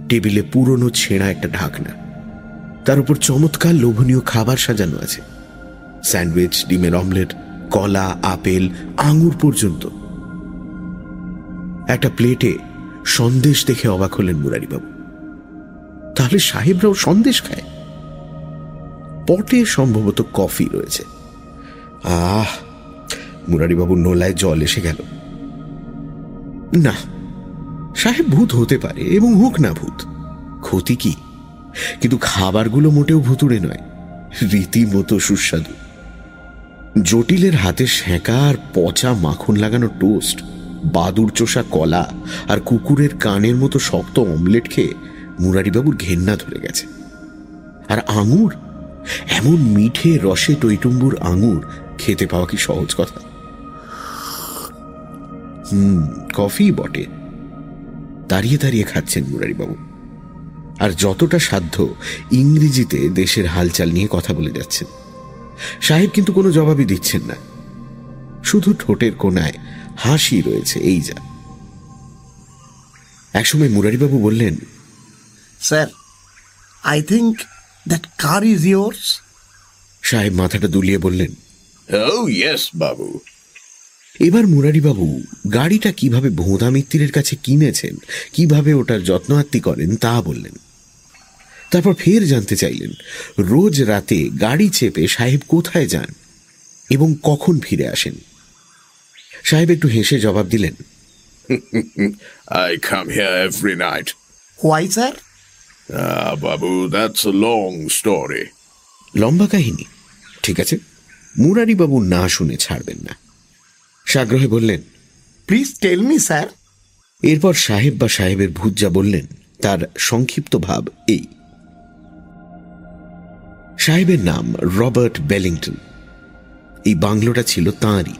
টেবিলে পুরনো ছেঁড়া একটা ঢাকনা। তার উপর চমৎকার লোভনীয় খাবার সাজানো আছে। স্যান্ডউইচ, ডিমের অমলেট, কলা, আপেল, আঙুর পর্যন্ত। একটা প্লেটে সন্দেশ দেখে অবাক হলেন মুরারিবাবু। তাহলে সাহেবরাও সন্দেশ খায়? পটে সম্ভবত কফি রয়েছে। আহ মুরারিবাবুর নোলায় জল এসে গেল। না, সাহেব ভূত হতে পারে এবং হোক না ভূত। ক্ষতি কি? কিন্তু খাবারগুলো মোটেও ভুতুড়ে নয়। রীতিমতো সুস্বাদু। জটিলের হাতে সেঁকা আর পচা মাখন লাগানো টোস্ট, বাদুর চোষা কলা আর কুকুরের কানের মতো শক্ত অমলেট খেয়ে মুরারিবাবুর ঘেন্না ধরে গেছে। আর আঙুর? এমন মিঠে রসে টৈটুম্বুর আঙুর খেতে পাওয়া কি সহজ কথা? হুম কফি বটে। দাঁড়িয়ে দাঁড়িয়ে খাচ্ছেন মুরারিবাবু। আর যতটা সাধ্য ইংরেজিতে দেশের হালচাল নিয়ে কথা বলে যাচ্ছেন। সাহেব কিন্তু কোনো জবাবই দিচ্ছেন না। শুধু ঠোঁটের কোনায় হাসি রয়েছে এই যা। একসময় মুরারিবাবু বললেন sir I think that car is yours sahib মাথাটা দুলিয়ে বললেন ও ইয়েস বাবু। এবার মুরারিবাবু গাড়িটা কীভাবে ভোঁদা মিত্তিরের কাছে কিনেছেন কীভাবে ওটার যত্ন আত্মি করেন তা বললেন। তারপর ফের জানতে চাইলেন রোজ রাতে গাড়ি চেপে সাহেব কোথায় যান এবং কখন ফিরে আসেন? সাহেব একটু হেসে জবাব দিলেন I come here every night. Why sir Ah, Babu, that's a long story. লম্বা কাহিনী ঠিক আছে। মুরারিবাবু না শুনে ছাড়বেন না। সাগ্রহে বললেন প্লিজ টেল মি স্যার এরপর সাহেব বা সাহেবের ভূত যা বললেন তার সংক্ষিপ্ত ভাব এই। সাহেবের নাম রবার্ট বেলিংটন। এই বাংলোটা ছিল তাঁরই।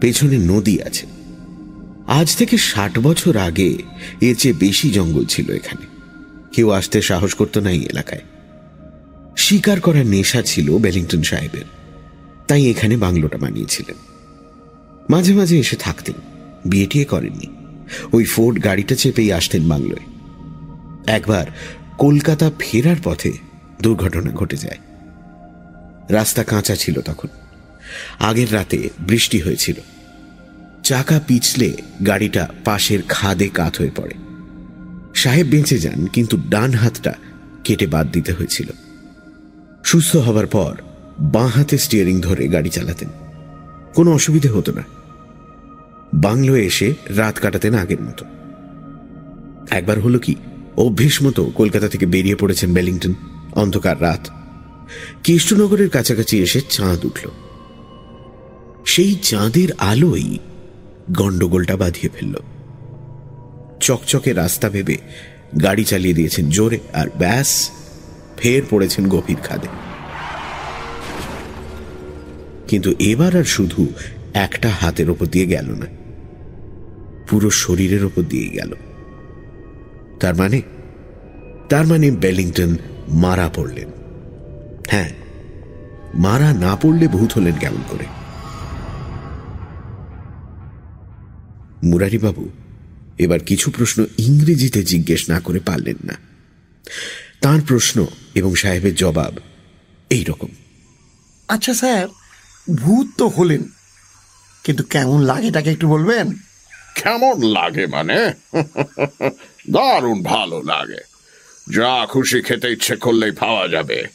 পেছনে নদী আছে। আজ থেকে ষাট বছর আগে এর চেয়ে বেশি জঙ্গল ছিল এখানে। কেউ আসতে সাহস করত না এই এলাকায়। শিকার করার নেশা ছিল বেলিংটন সাহেবের। তাই এখানে বাংলোটা বানিয়েছিলেন। মাঝে মাঝে এসে থাকতেন। বিয়ে করেননি। ওই ফোর্ড গাড়িটা চেপেই আসতেন বাংলোয়। একবার কলকাতা ফেরার পথে দুর্ঘটনা ঘটে যায়। রাস্তা কাঁচা ছিল তখন। আগের রাতে বৃষ্টি হয়েছিল। চাকা পিছলে গাড়িটা পাশের খাদে কাত হয়ে পড়ে। সাহেব বেঁচে যান, কিন্তু ডান হাতটা কেটে বাদ দিতে হয়েছিল। সুস্থ হবার পর বাঁ হাতে স্টিয়ারিং ধরে গাড়ি চালাতেন। কোনো অসুবিধে হতো না। বাংলো এসে রাত কাটাতেন আগের মতো। একবার হলো কি, অভ্যেস মতো কলকাতা থেকে বেরিয়ে পড়েছেন বেলিংটন। অন্ধকার রাত। কৃষ্ণনগরের কাছাকাছি এসে চাঁদ উঠল। সেই চাঁদের আলোই গন্ডগোলটা বাঁধিয়ে ফেলল। চকচকে রাস্তা ভেবে গাড়ি চালিয়ে দিয়েছেন জোরে আর ব্যাস, ফের পড়েছেন গভীর খাদে। কিন্তু এবার আর শুধু একটা হাতের ওপর দিয়ে গেল না, পুরো শরীরের ওপর দিয়ে গেল। তার মানে তার মানে বেলিংটন মারা পড়লেন। হ্যাঁ মারা না পড়লে ভূত হলেন কেমন করে? মুরারিবাবু এবার কিছু প্রশ্ন ইংরেজিতে জিজ্ঞেস না করে পারলেন না। তার প্রশ্ন এবং সাহেবের জবাব এই রকম আচ্ছা স্যার ভূত তো হলেন কিন্তু কেমন লাগে তাকে একটু বলবেন? কেমন লাগে মানে? দারুণ ভালো লাগে। যা খুশি খেতে ইচ্ছে করলেই পাওয়া যাবে।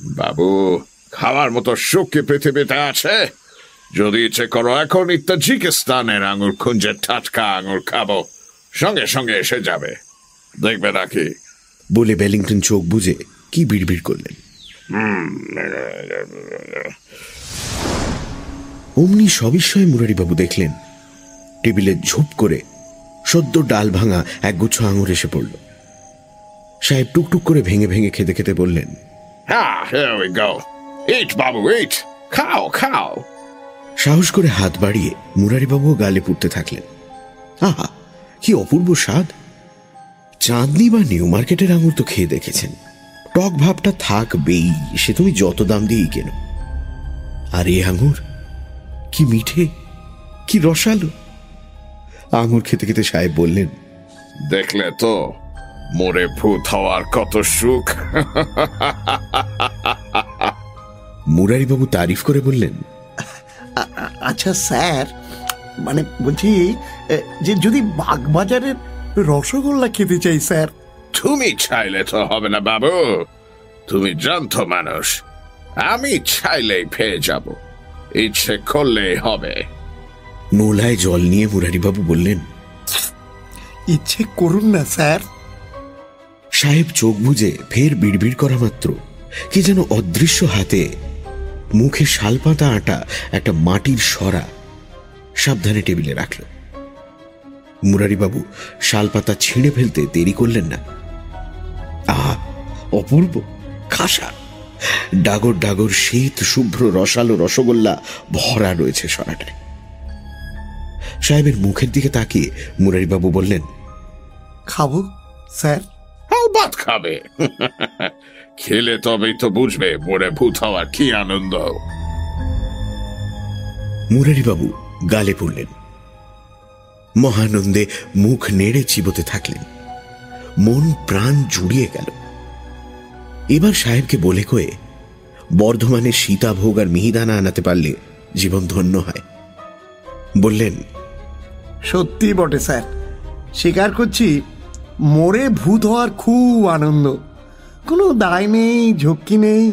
বাবু খাওয়ার মতো সুখ কি পৃথিবীতে আছে? যদি ইচ্ছে করো এখন ইত্যাজিকিস্তানের আঙুর খুঁজে টাটকা আঙুর খাব। সঙ্গে সঙ্গে এসে যাবে। দেখবে নাকি? বলে বেলিংটন চোখ বুঝে কি বিড়বিড় করলেন। অমনি সবিস্ময়ে মুরারিবাবু দেখলেন টেবিলে ঝুপ করে সদ্য ডাল ভাঙা একগুচ্ছ আঙুর এসে পড়ল। সাহেব টুকটুক করে ভেঙে ভেঙে খেতে খেতে বললেন হ্যাঁ ইট বাবু ইট খাও খাও. সাহস করে হাত বাড়িয়ে মুরারিবাবুও গালে পুড়তে থাকলেন। আহা কি অপূর্ব স্বাদ। চাঁদনি বা নিউ মার্কেটের আঙুর তো খেয়ে দেখেছেন। টক ভাবটা থাকবেই সে তুমি যত দাম দিয়েই কেন। আর এ আঙুর কি মিঠে কি রসালো। আঙুর খেতে খেতে সাহেব বললেন দেখলে তো মোরে ভূত হওয়ার কত সুখ? মুরারিবাবু তারিফ করে বললেন আচ্ছা স্যার মানে বলছি যে যদি বাগবাজারের রসগোল্লা খেতে চাই স্যার। তুমি চাইলে তো হবে না বাবু তুমি জানতো মানুষ আমি চাইলেই পেয়ে যাব ইচ্ছে করলেই হবে। নোলায় জল নিয়ে মুরারিবাবু বললেন ইচ্ছে করুন না স্যার। সাহেব চোখ বুজে ফের বিড়বিড় করা মাত্র। কি যেন অদৃশ্য হাতে মুখে শালপাতা আটা, একটা মাটির সরা সাবধানে টেবিলে রাখল। মুরারিবাবু শালপাতা ছিঁড়ে ফেলতে দেরি করলেন না। আহা, অপূর্ব, খাসা। ডাগর ডাগর শীত শুভ্র রসালো রসগোল্লা ভরা রয়েছে সরাটায়। সাহেবের মুখের দিকে তাকিয়ে মুরারিবাবু বললেন, খাব, স্যার। আলবাত খাবে। খেলে তবেই তো বুঝবে মোরে ভূত হওয়ার কি আনন্দ। মুরারিবাবু গালে পড়লেন। মহানন্দে মুখ নেড়ে চিবোতে থাকলেন। মন প্রাণ জুড়িয়ে গেল। এবার সাহেবকে বলে কয়ে বর্ধমানে সীতাভোগ আর মিহিদানা আনাতে পারলে জীবন ধন্য হয়। বললেন সত্যি বটে স্যার। স্বীকার করছি মোরে ভূত হওয়ার খুব আনন্দ। কোনো দায় নেই, ঝক্কি নেই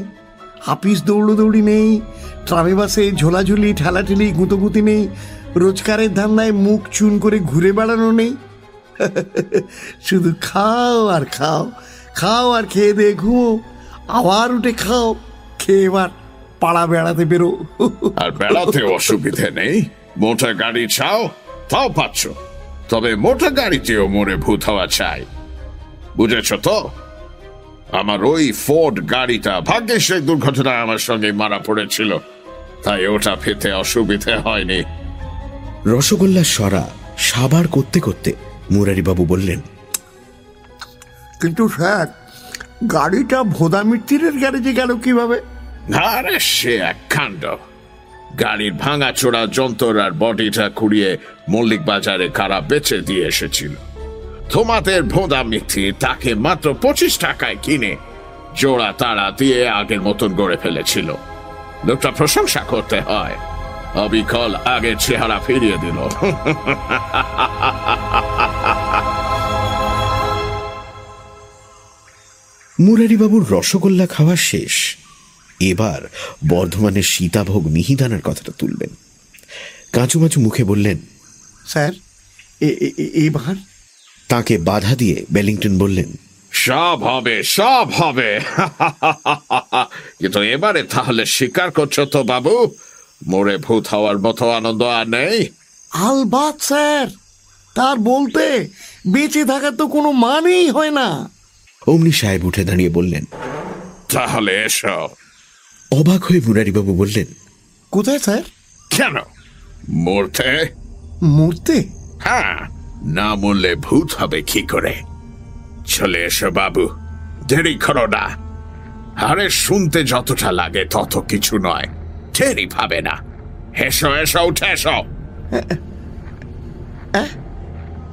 হাফিস দৌড়োদৌড়ি নেই, ট্রামে বাসে ঝোলাঝুলি, ঠেলাঠেলি, গুঁতোগুঁতি নেই রোজগারের ধান্দায় মুখ চুন করে ঘুরে বেড়ানো নেই। <laughs> শুধু খাও আর খাও খাও আর খেয়ে দিয়ে ঘুমো, আবার উঠে খাও, খেয়ে এবার পাড়া বেড়াতে বেরো। <laughs> আর বেড়াতে অসুবিধে নেই। মোটা গাড়ি চাও, তাও পাচ্ছ। তবে মোটা গাড়িতেও মোড়ে ভূত হওয়া চাই। বুঝেছ তো? আমার ওই ফোর্ড গাড়িটা ভাগ্যে সেই দুর্ঘটনায় আমার সঙ্গে মারা পড়েছিল। তাই ওটা পেতে অসুবিধে হয়নি। রসগোল্লার সরা সাবার করতে করতে মুরারিবাবু বললেন কিন্তু স্যার গাড়িটা ভোদা মিত্তিরের গ্যারেজে গেল কীভাবে? আরে সে এক কাণ্ড। গাড়ির ভাঙা চোরা যন্ত্র আর বডিটা কুড়িয়ে মল্লিক বাজারে কারা বেচে দিয়ে এসেছিল। তোমাদের ভোঁদা মিথি তাকে মাত্র পঁচিশ টাকায় কিনে জোড়া তাড়া দিয়ে আগের মতন গড়ে ফেলেছিল। লোকটা প্রশংসা করতে হয়। অবিকল আগের চেহারা ফিরিয়ে দিল। মুরারিবাবুর রসগোল্লা খাওয়া শেষ। এবার বর্ধমানের সীতাভোগ মিহিদানার কথাটা তুলবেন। কাঁচু কাঁচুমাচু মুখে বললেন স্যার এ- এ- এ- এবার? তাকে বাধা দিয়ে বেলিংটন বললেন সব হবে সব হবে। কিন্তু এবারে তাহলে স্বীকার করছ তো বাবু? মোড়ে ভূত হওয়ার মতো আনন্দ আর নেই। আলবাত স্যার তার বলতে বেঁচে থাকার তো কোনো মানেই হয় না। অমনি সাহেব উঠে দাঁড়িয়ে বললেন তাহলে এসো। অবাক হয়ে মুরারিবাবু বললেন কোথায় স্যার? কেন? মরতে? মূর্তে? হ্যাঁ না মরলে ভূত হবে কি করে? চলে এসো বাবু দেরি করো না। আরে শুনতে যতটা লাগে তত কিছু নয় টেরি পাবে না। এসো এসো উঠে এসো।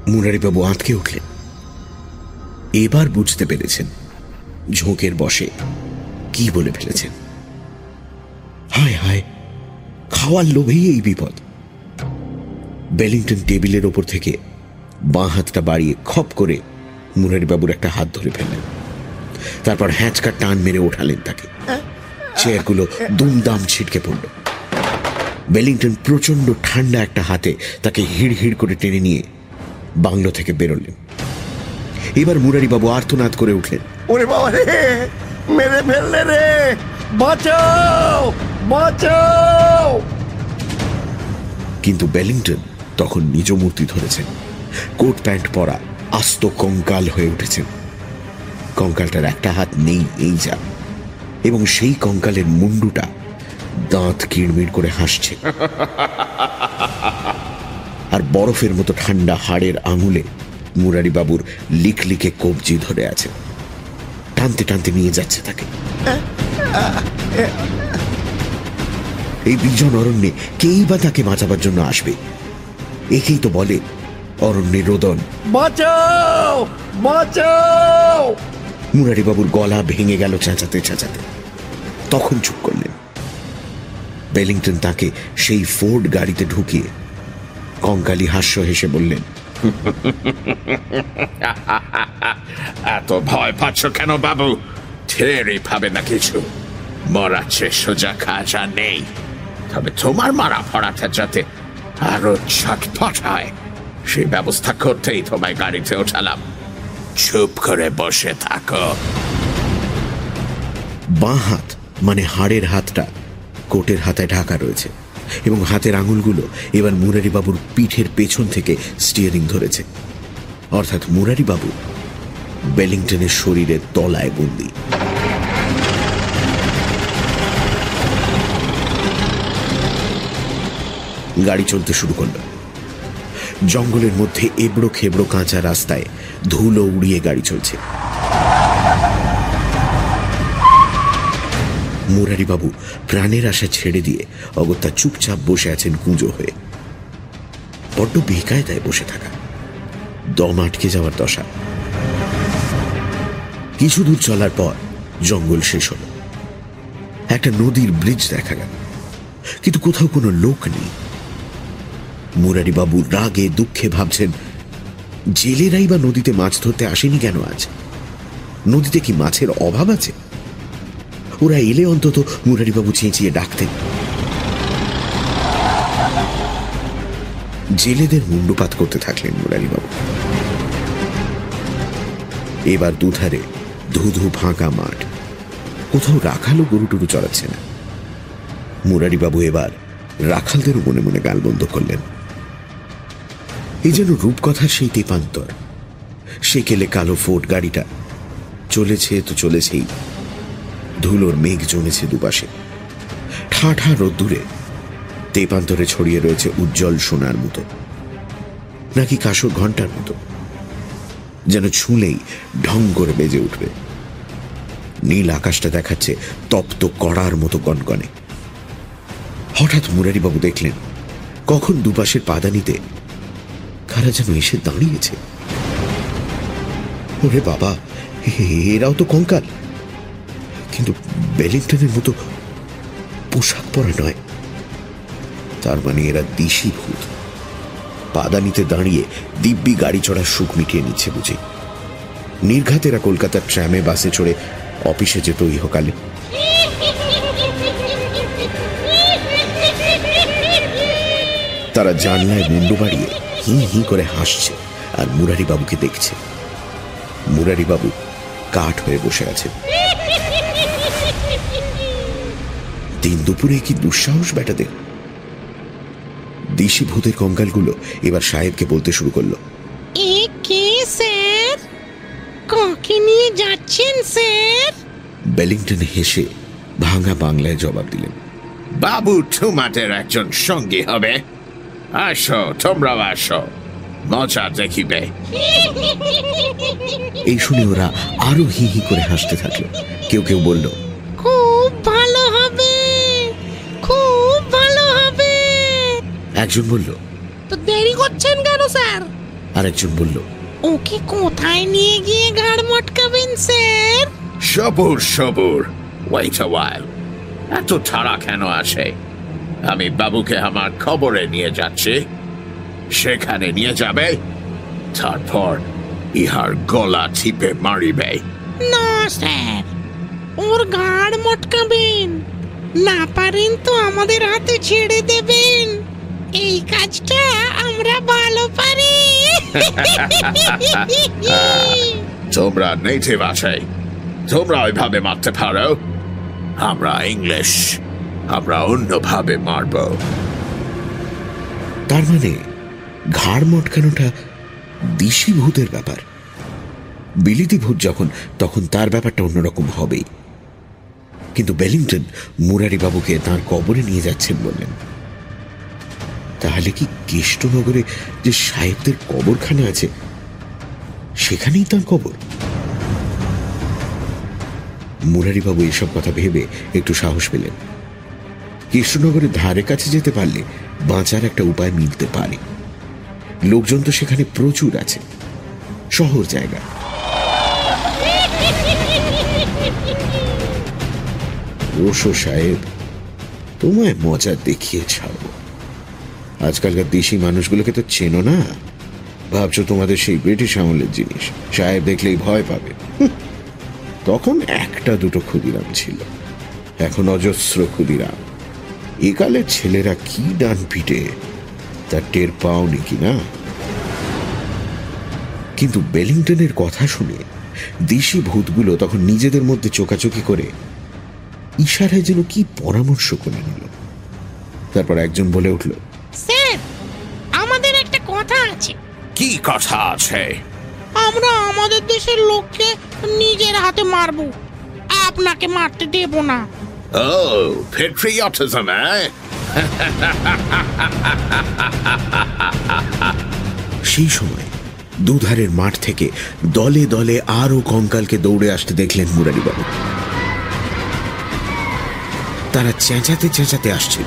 মুরারিবাবু আঁতকে উঠলেন। এবার বুঝতে পেরেছেন ঝোঁকের বসে কি বলে ফেলেছেন। হায় হায়, খাওয়ার লোভেই এই বিপদ। বেলিংটন টেবিলের ওপর থেকে বাঁ হাতটা বাড়িয়ে খপ করে মুরারিবাবুর একটা হাত ধরে ফেললেন। তারপর হ্যাঁচকা টান মেরে ওঠালেন তাকে। চেয়ারগুলো দুমদাম ছিটকে পড়ল। বেলিংটন প্রচণ্ড ঠান্ডা একটা হাতে তাকে হিড় হিড় করে টেনে নিয়ে বাংলো থেকে বেরোলেন। এবার মুরারিবাবু আর্তনাদ করে উঠলেন। ওরে বাবা রে মেরে ফেললে রে, বাঁচাও! বাঁচাও! কিন্তু বেলিংটন তখন নিজ মূর্তি ধরেছেন। কোট প্যান্ট পরা আস্ত কঙ্কাল হয়ে উঠেছেন। কঙ্কালটার একটা হাত নেই এই যা। এবং সেই কঙ্কালের মুন্ডুটা দাঁত কিড়মিড় করে হাসছে। আর বরফের মতো ঠান্ডা হাড়ের আঙুলে মুরারি বাবুর লিকলিকে কবজি ধরে আছে। টানতে টানতে নিয়ে যাচ্ছে তাকে। এই বিজন অরণ্যে কেই বা তাকে বাঁচাবার জন্য আসবে? একেই তো বলে অরণ্যে রোদন। বাঁচাও! বাঁচাও! মুরারিবাবুর গলা ভেঙে গেল চেঁচাতে চেঁচাতে। তখন চুপ করলেন। বেলিংটন তাকে সেই ফোর্ড গাড়িতে ঢুকিয়ে কঙ্কালি হাস্য হেসে বললেন <laughs> এত ভয় পাচ্ছ কেন বাবু? টেরই পাবে না কিছু। মরাচ্ছে সোজা খাজা নেই। তবে তোমার মারা পড়াটা যাতে আরও ছটফট হয়। সেই ব্যবস্থা করতেই তোমায় গাড়িতে ওঠালাম। চুপ করে বসে থাকো। বাঁ হাত মানে হাড়ের হাতটা, কোটের হাতায় ঢাকা রয়েছে এবং হাতের আঙুলগুলো এবার মুরারিবাবুর পিঠের পেছন থেকে স্টিয়ারিং ধরেছে। অর্থাৎ মুরারিবাবু বেলিংটনের শরীরের তলায় বন্দী। গাড়ি চলতে শুরু করল। জঙ্গলের মধ্যে এবড়ো খেবড়ো কাঁচা রাস্তায় ধুলো উড়িয়ে গাড়ি চলছে। মুরারিবাবু প্রাণের আশা ছেড়ে দিয়ে অগত্যা চুপচাপ বসে আছেন কুঁজো হয়ে। বড্ড বেকায়দায় বসে থাকা। দম আটকে যাওয়ার দশা। কিছু দূর চলার পর জঙ্গল শেষ হল। একটা নদীর ব্রিজ দেখা গেল। কিন্তু কোথাও কোনো লোক নেই। মুরারি বাবু রাগে দুঃখে ভাবছেন, জেলেরাই বা নদীতে মাছ ধরতে আসেনি কেন আজ? নদীতে কি মাছের অভাব আছে? ওরা এলে অন্তত মুরারিবাবু চেঁচিয়ে ডাকতেন। জেলেদের মুন্ডপাত করতে থাকলেন মুরারিবাবু। এবার দুধারে ধুধু ফাঁকা মাঠ। কোথাও রাখালও গরু টরু চড়াচ্ছে না। মুরারিবাবু এবার রাখালদেরও মনে মনে গালবন্ধ করলেন। এই যেন রূপকথার সেই তেপান্তর। সে কেলে কালো ফোর্ট গাড়িটা। চলেছে তো চলেছেই। ধুলোর মেঘ জমেছে দুপাশে। ঠা ঠা রোদ্দুরে তেপান্তরে ছড়িয়ে রয়েছে উজ্জ্বল সোনার মতো। নাকি কাশোর ঘণ্টার মতো। যেন ছুঁলেই ঢং করে বেজে উঠবে। নীল আকাশটা দেখাচ্ছে তপ্ত কড়ার মতো গনগনে হঠাৎ মুরারিবাবু দেখলেন, কখন দুপাশের পাদানিতে কারা যেন এসে দাঁড়িয়েছে। ওরে বাবা এরাও তো কঙ্কাল। কিন্তু বেলিংটনের মতো পোশাক পরা নয়। তার মানে এরা দিশি ভূত। পাদানিতে দাঁড়িয়ে দিব্যি গাড়ি চড়ার সুখ মিটিয়ে নিচ্ছে বুঝি। নির্ঘাত এরা কলকাতার ট্রামে, বাসে চড়ে অফিসে যেত ইহকালে। তারা জানলায় মুন্ডু বাড়িয়ে হি হি করে হাসছে আর মুরারি বাবুকে দেখছে। মুরারি বাবু কাঠ হয়ে বসে আছেন দিন দুপুরে কি দুঃসাহস বেটাদের দিশি ভূতের কঙ্কালগুলো এবার সাহেবকে বলতে শুরু করল। এ কে স্যার? কাকে নিয়ে যাচ্ছেন স্যার? বেলিংটন হেসে ভাঙা বাংলায় জবাব দিলেন। বাবু তোমাদের একজন সঙ্গী হবে। আসো তোমরাও আসো। মজা দেখিবে। এই শুনে ওরা আরও হি হি করে হাসতে থাকল। কেউ কেউ বলল খুব ভালো হবে খুব ভালো হবে। একজন বলল তো দেরি করছেন কেন স্যার? আর একজন বলল ওকে কোথায় নিয়ে গিয়ে ঘাড় মটকাবেন স্যার? সবুর সবুর ওয়েট আ while এত ছাড়া কেন আসে? আমি বাবুকে আমার খবরে নিয়ে যাচ্ছি। সেখানে নিয়ে যাবে তারপর ইহার গলা টিপে মারিবে। না স্যার ওর ঘাড় মটকাবেন। না পারেন তো আমাদের হাতে ছেড়ে দেবেন। এই কাজটা আমরা ভালো পারি। <laughs> তোমরা নেটিভ আছে তোমরা ওইভাবে মারতে পারো। আমরা ইংলিশ। আমরা অন্যভাবে মারবো। তার মানে ঘাড় মটকানোটা দিশি ভূতের ব্যাপার। বিলিতি ভূত যখন, তখন তার ব্যাপারটা অন্যরকম হবেই। কিন্তু বেলিংটন মুরারি বাবুকে তাঁর কবরে নিয়ে যাচ্ছেন বললেন। তাহলে কি কেষ্টনগরে যে সাহেবদের কবরখানা আছে, সেখানেই তার কবর? মুরারিবাবু এসব কথা ভেবে একটু সাহস পেলেন। কৃষ্ণনগরের ধারে কাছে যেতে পারলে বাঁচার একটা উপায় মিলতে পারে। লোকজন তো সেখানে প্রচুর আছে। শহর জায়গা। ওসো সাহেব, তোমায় মজা দেখিয়ে ছাড়বো। আজকালকার দেশি মানুষগুলোকে তো চেনো না। ভাবছ তোমাদের সেই ব্রিটিশ আমলের জিনিস। সাহেব দেখলেই ভয় পাবে। তখন একটা দুটো ক্ষুদিরাম ছিল। এখন অজস্র ক্ষুদিরাম। একালের ছেলেরা কি ডান পিটে তার টের পাওনি কি না? কিন্তু বেলিংটনের কথা শুনে দেশি ভূতগুলো তখন নিজেদের মধ্যে চোকাচোকি করে ইশারায় যেন কি পরামর্শ করে নিল। তারপর একজন বলে উঠল স্যার আমাদের একটা কথা আছে। কি কথা আছে? আমরা আমাদের দেশের লোককে নিজের হাতে মারবো। আপনাকে মারতে দেব না। ও patriotism, eh? সেই সময় দুধারের মাঠ থেকে দলে দলে আরও কঙ্কালকে দৌড়ে আসতে দেখলেন মুরারিবাবু। তারা চেঁচাতে চেঁচাতে আসছে।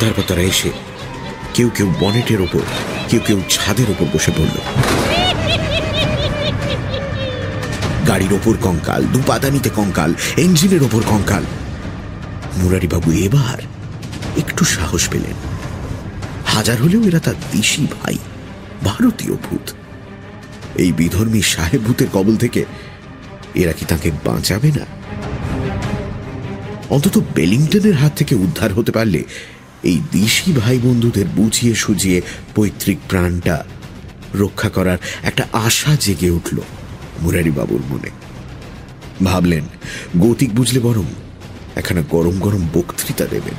তারপর তারা এসে কেউ কেউ বনেটের ওপর কেউ কেউ ছাদের ওপর বসে পড়ল। গাড়ির ওপর কঙ্কাল, দু পাদানিতে কঙ্কাল, ইঞ্জিনের ওপর কঙ্কাল। মুরারিবাবু এবার একটু সাহস পেলেন। হাজার হলেও এরা তার দেশি ভাই, ভারতীয় ভূত। এই বিধর্মী সাহেব ভূতের কবল থেকে এরা কি তাকে বাঁচাবে না? অন্তত বেলিংটনের হাত থেকে উদ্ধার হতে পারলে এই দেশি ভাই বন্ধুদের বুঝিয়ে সুঝিয়ে পৈতৃক প্রাণটা রক্ষা করার একটা আশা জেগে উঠল। মুরারিবাবুর মনে। ভাবলেন, গতিক বুঝলে বরং এখানে গরম গরম বক্তৃতা দেবেন।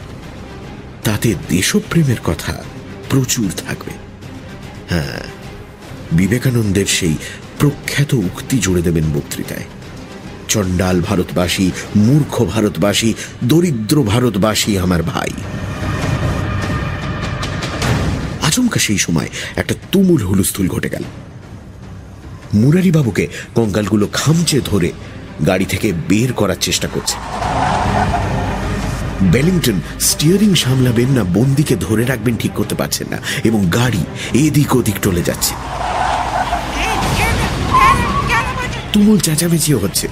তাতে দেশপ্রেমের কথা প্রচুর থাকবে। হ্যাঁ বিবেকানন্দের সেই প্রখ্যাত উক্তি জুড়ে দেবেন বক্তৃতায়। চণ্ডাল ভারতবাসী, মূর্খ ভারতবাসী, দরিদ্র ভারতবাসী আমার ভাই। আচমকা সেই সময় একটা তুমুল হুলস্থুল ঘটে গেল। মুরারিবাবুকে কঙ্কালগুলো খামচে ধরে গাড়ি থেকে বের করার চেষ্টা করছে। বেলিংটন স্টিয়ারিং সামলাবেন না, বন্দিকে ধরে রাখবেন ঠিক করতে পারছেন না এবং গাড়ি এদিক ওদিক টলে যাচ্ছে। তুমুল চেঁচামেচিও হচ্ছে।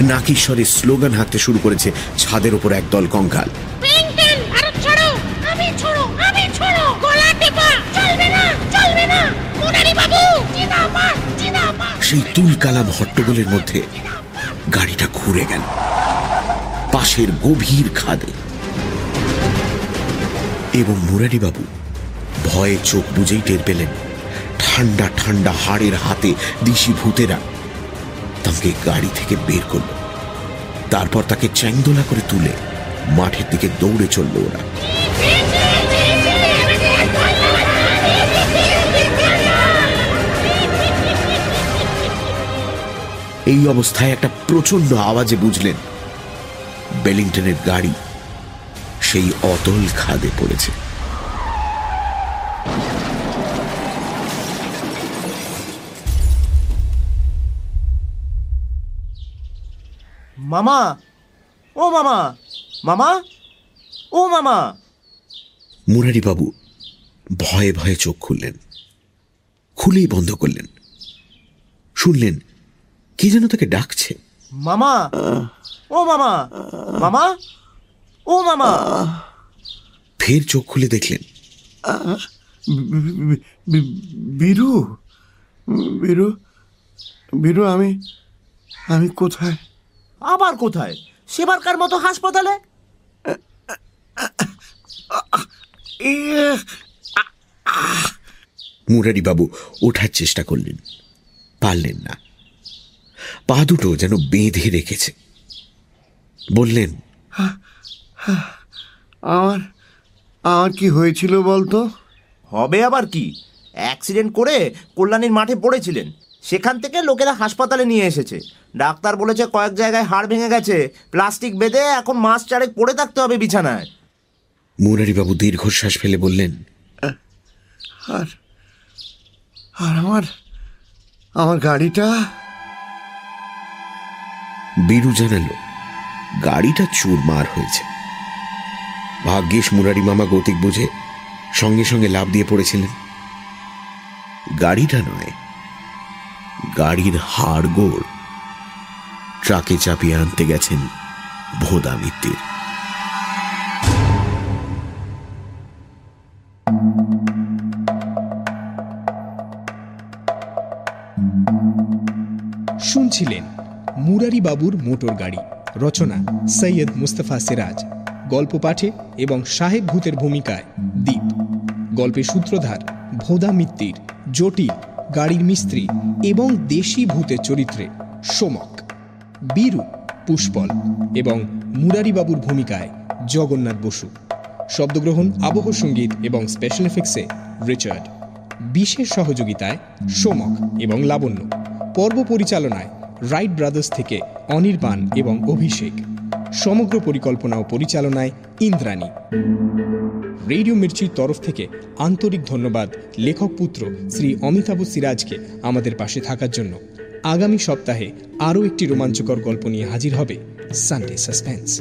নাকিশ্বরের স্লোগান হাঁকতে শুরু করেছে ছাদের ওপর একদল কঙ্কাল। না! সেই তুল কালাম হট্টগোলের মধ্যে গাড়িটা ঘুরে গেল। পাশের গভীর খাদে। এবং মুরারিবাবু ভয়ে চোখ বুঝেই টের পেলেন, ঠান্ডা ঠান্ডা হাড়ের হাতে দিশি ভূতেরা তাকে গাড়ি থেকে বের করল। তারপর তাকে চ্যাংদোলা করে তুলে মাঠের দিকে দৌড়ে চলল ওরা। এই অবস্থায় একটা প্রচণ্ড আওয়াজে বুঝলেন বেলিংটনের গাড়ি সেই অতল খাদে পড়েছে। মামা ও মামা মামা ও মামা। মুরারিবাবু ভয়ে ভয়ে চোখ খুললেন খুলেই বন্ধ করলেন। শুনলেন কে যেন তাকে ডাকছে? মামা। ও মামা। মামা? ও মামা। ফের চোখ খুলে দেখলেন। বীরু। বীরু বীরু আমি আমি কোথায়? আবার কোথায়? সেবারকার মতো হাসপাতালে? মুরারিবাবু ওঠার চেষ্টা করলেন। পারলেন না। পা দুটো যেন বেঁধে রেখেছে। বললেন আমার আমার কি হয়েছিল বলতো? হবে আবার কি? অ্যাক্সিডেন্ট করে কল্যাণীর মাঠে পড়েছিলেন। সেখান থেকে লোকেরা হাসপাতালে নিয়ে এসেছে। ডাক্তার বলেছে কয়েক জায়গায় হাড় ভেঙে গেছে। প্লাস্টিক বেঁধে এখন মাস চারেক পড়ে থাকতে হবে বিছানায়। মুরারিবাবু দীর্ঘশ্বাস ফেলে বললেন আর আর আমার আমার গাড়িটা জানালো, গাড়িটা চুরমার হয়েছে। ভাগ্যিস মুরারি মামা গতিক বুঝে সঙ্গে সঙ্গে লাভ দিয়ে পড়েছিলেন। গাড়িটা নয়, গাড়ির হাড়গোড় ট্রাকে চাপিয়ে আনতে গেছেন ভোদা মিত্তির। শুনছিলেন মুরারি বাবুর মোটর গাড়ি। রচনা সৈয়দ মুস্তফা সিরাজ। গল্প পাঠে এবং সাহেব ভূতের ভূমিকায় দ্বীপ গল্পের সূত্রধার ভোদা মিত্তির, জটিল, গাড়ির মিস্ত্রি এবং দেশি ভূতের চরিত্রে সোমক। বীরু, পুষ্পল এবং মুরারি বাবুর ভূমিকায় জগন্নাথ বসু। শব্দগ্রহণ, আবহ সংগীত এবং স্পেশাল এফেক্টসে রিচার্ড। বিশেষ সহযোগিতায় সোমক এবং লাবণ্য। পর্ব পরিচালনায় রাইট ব্রাদার্স থেকে অনির্বাণ এবং অভিষেক। সমগ্র পরিকল্পনা ও পরিচালনায় ইন্দ্রাণী। রেডিও মির্চির তরফ থেকে আন্তরিক ধন্যবাদ, লেখক পুত্র শ্রী অমিতাভ সিরাজকে আমাদের পাশে থাকার জন্য। আগামী সপ্তাহে আরও একটি রোমাঞ্চকর গল্প নিয়ে হাজির হবে সানডে সাসপেন্স।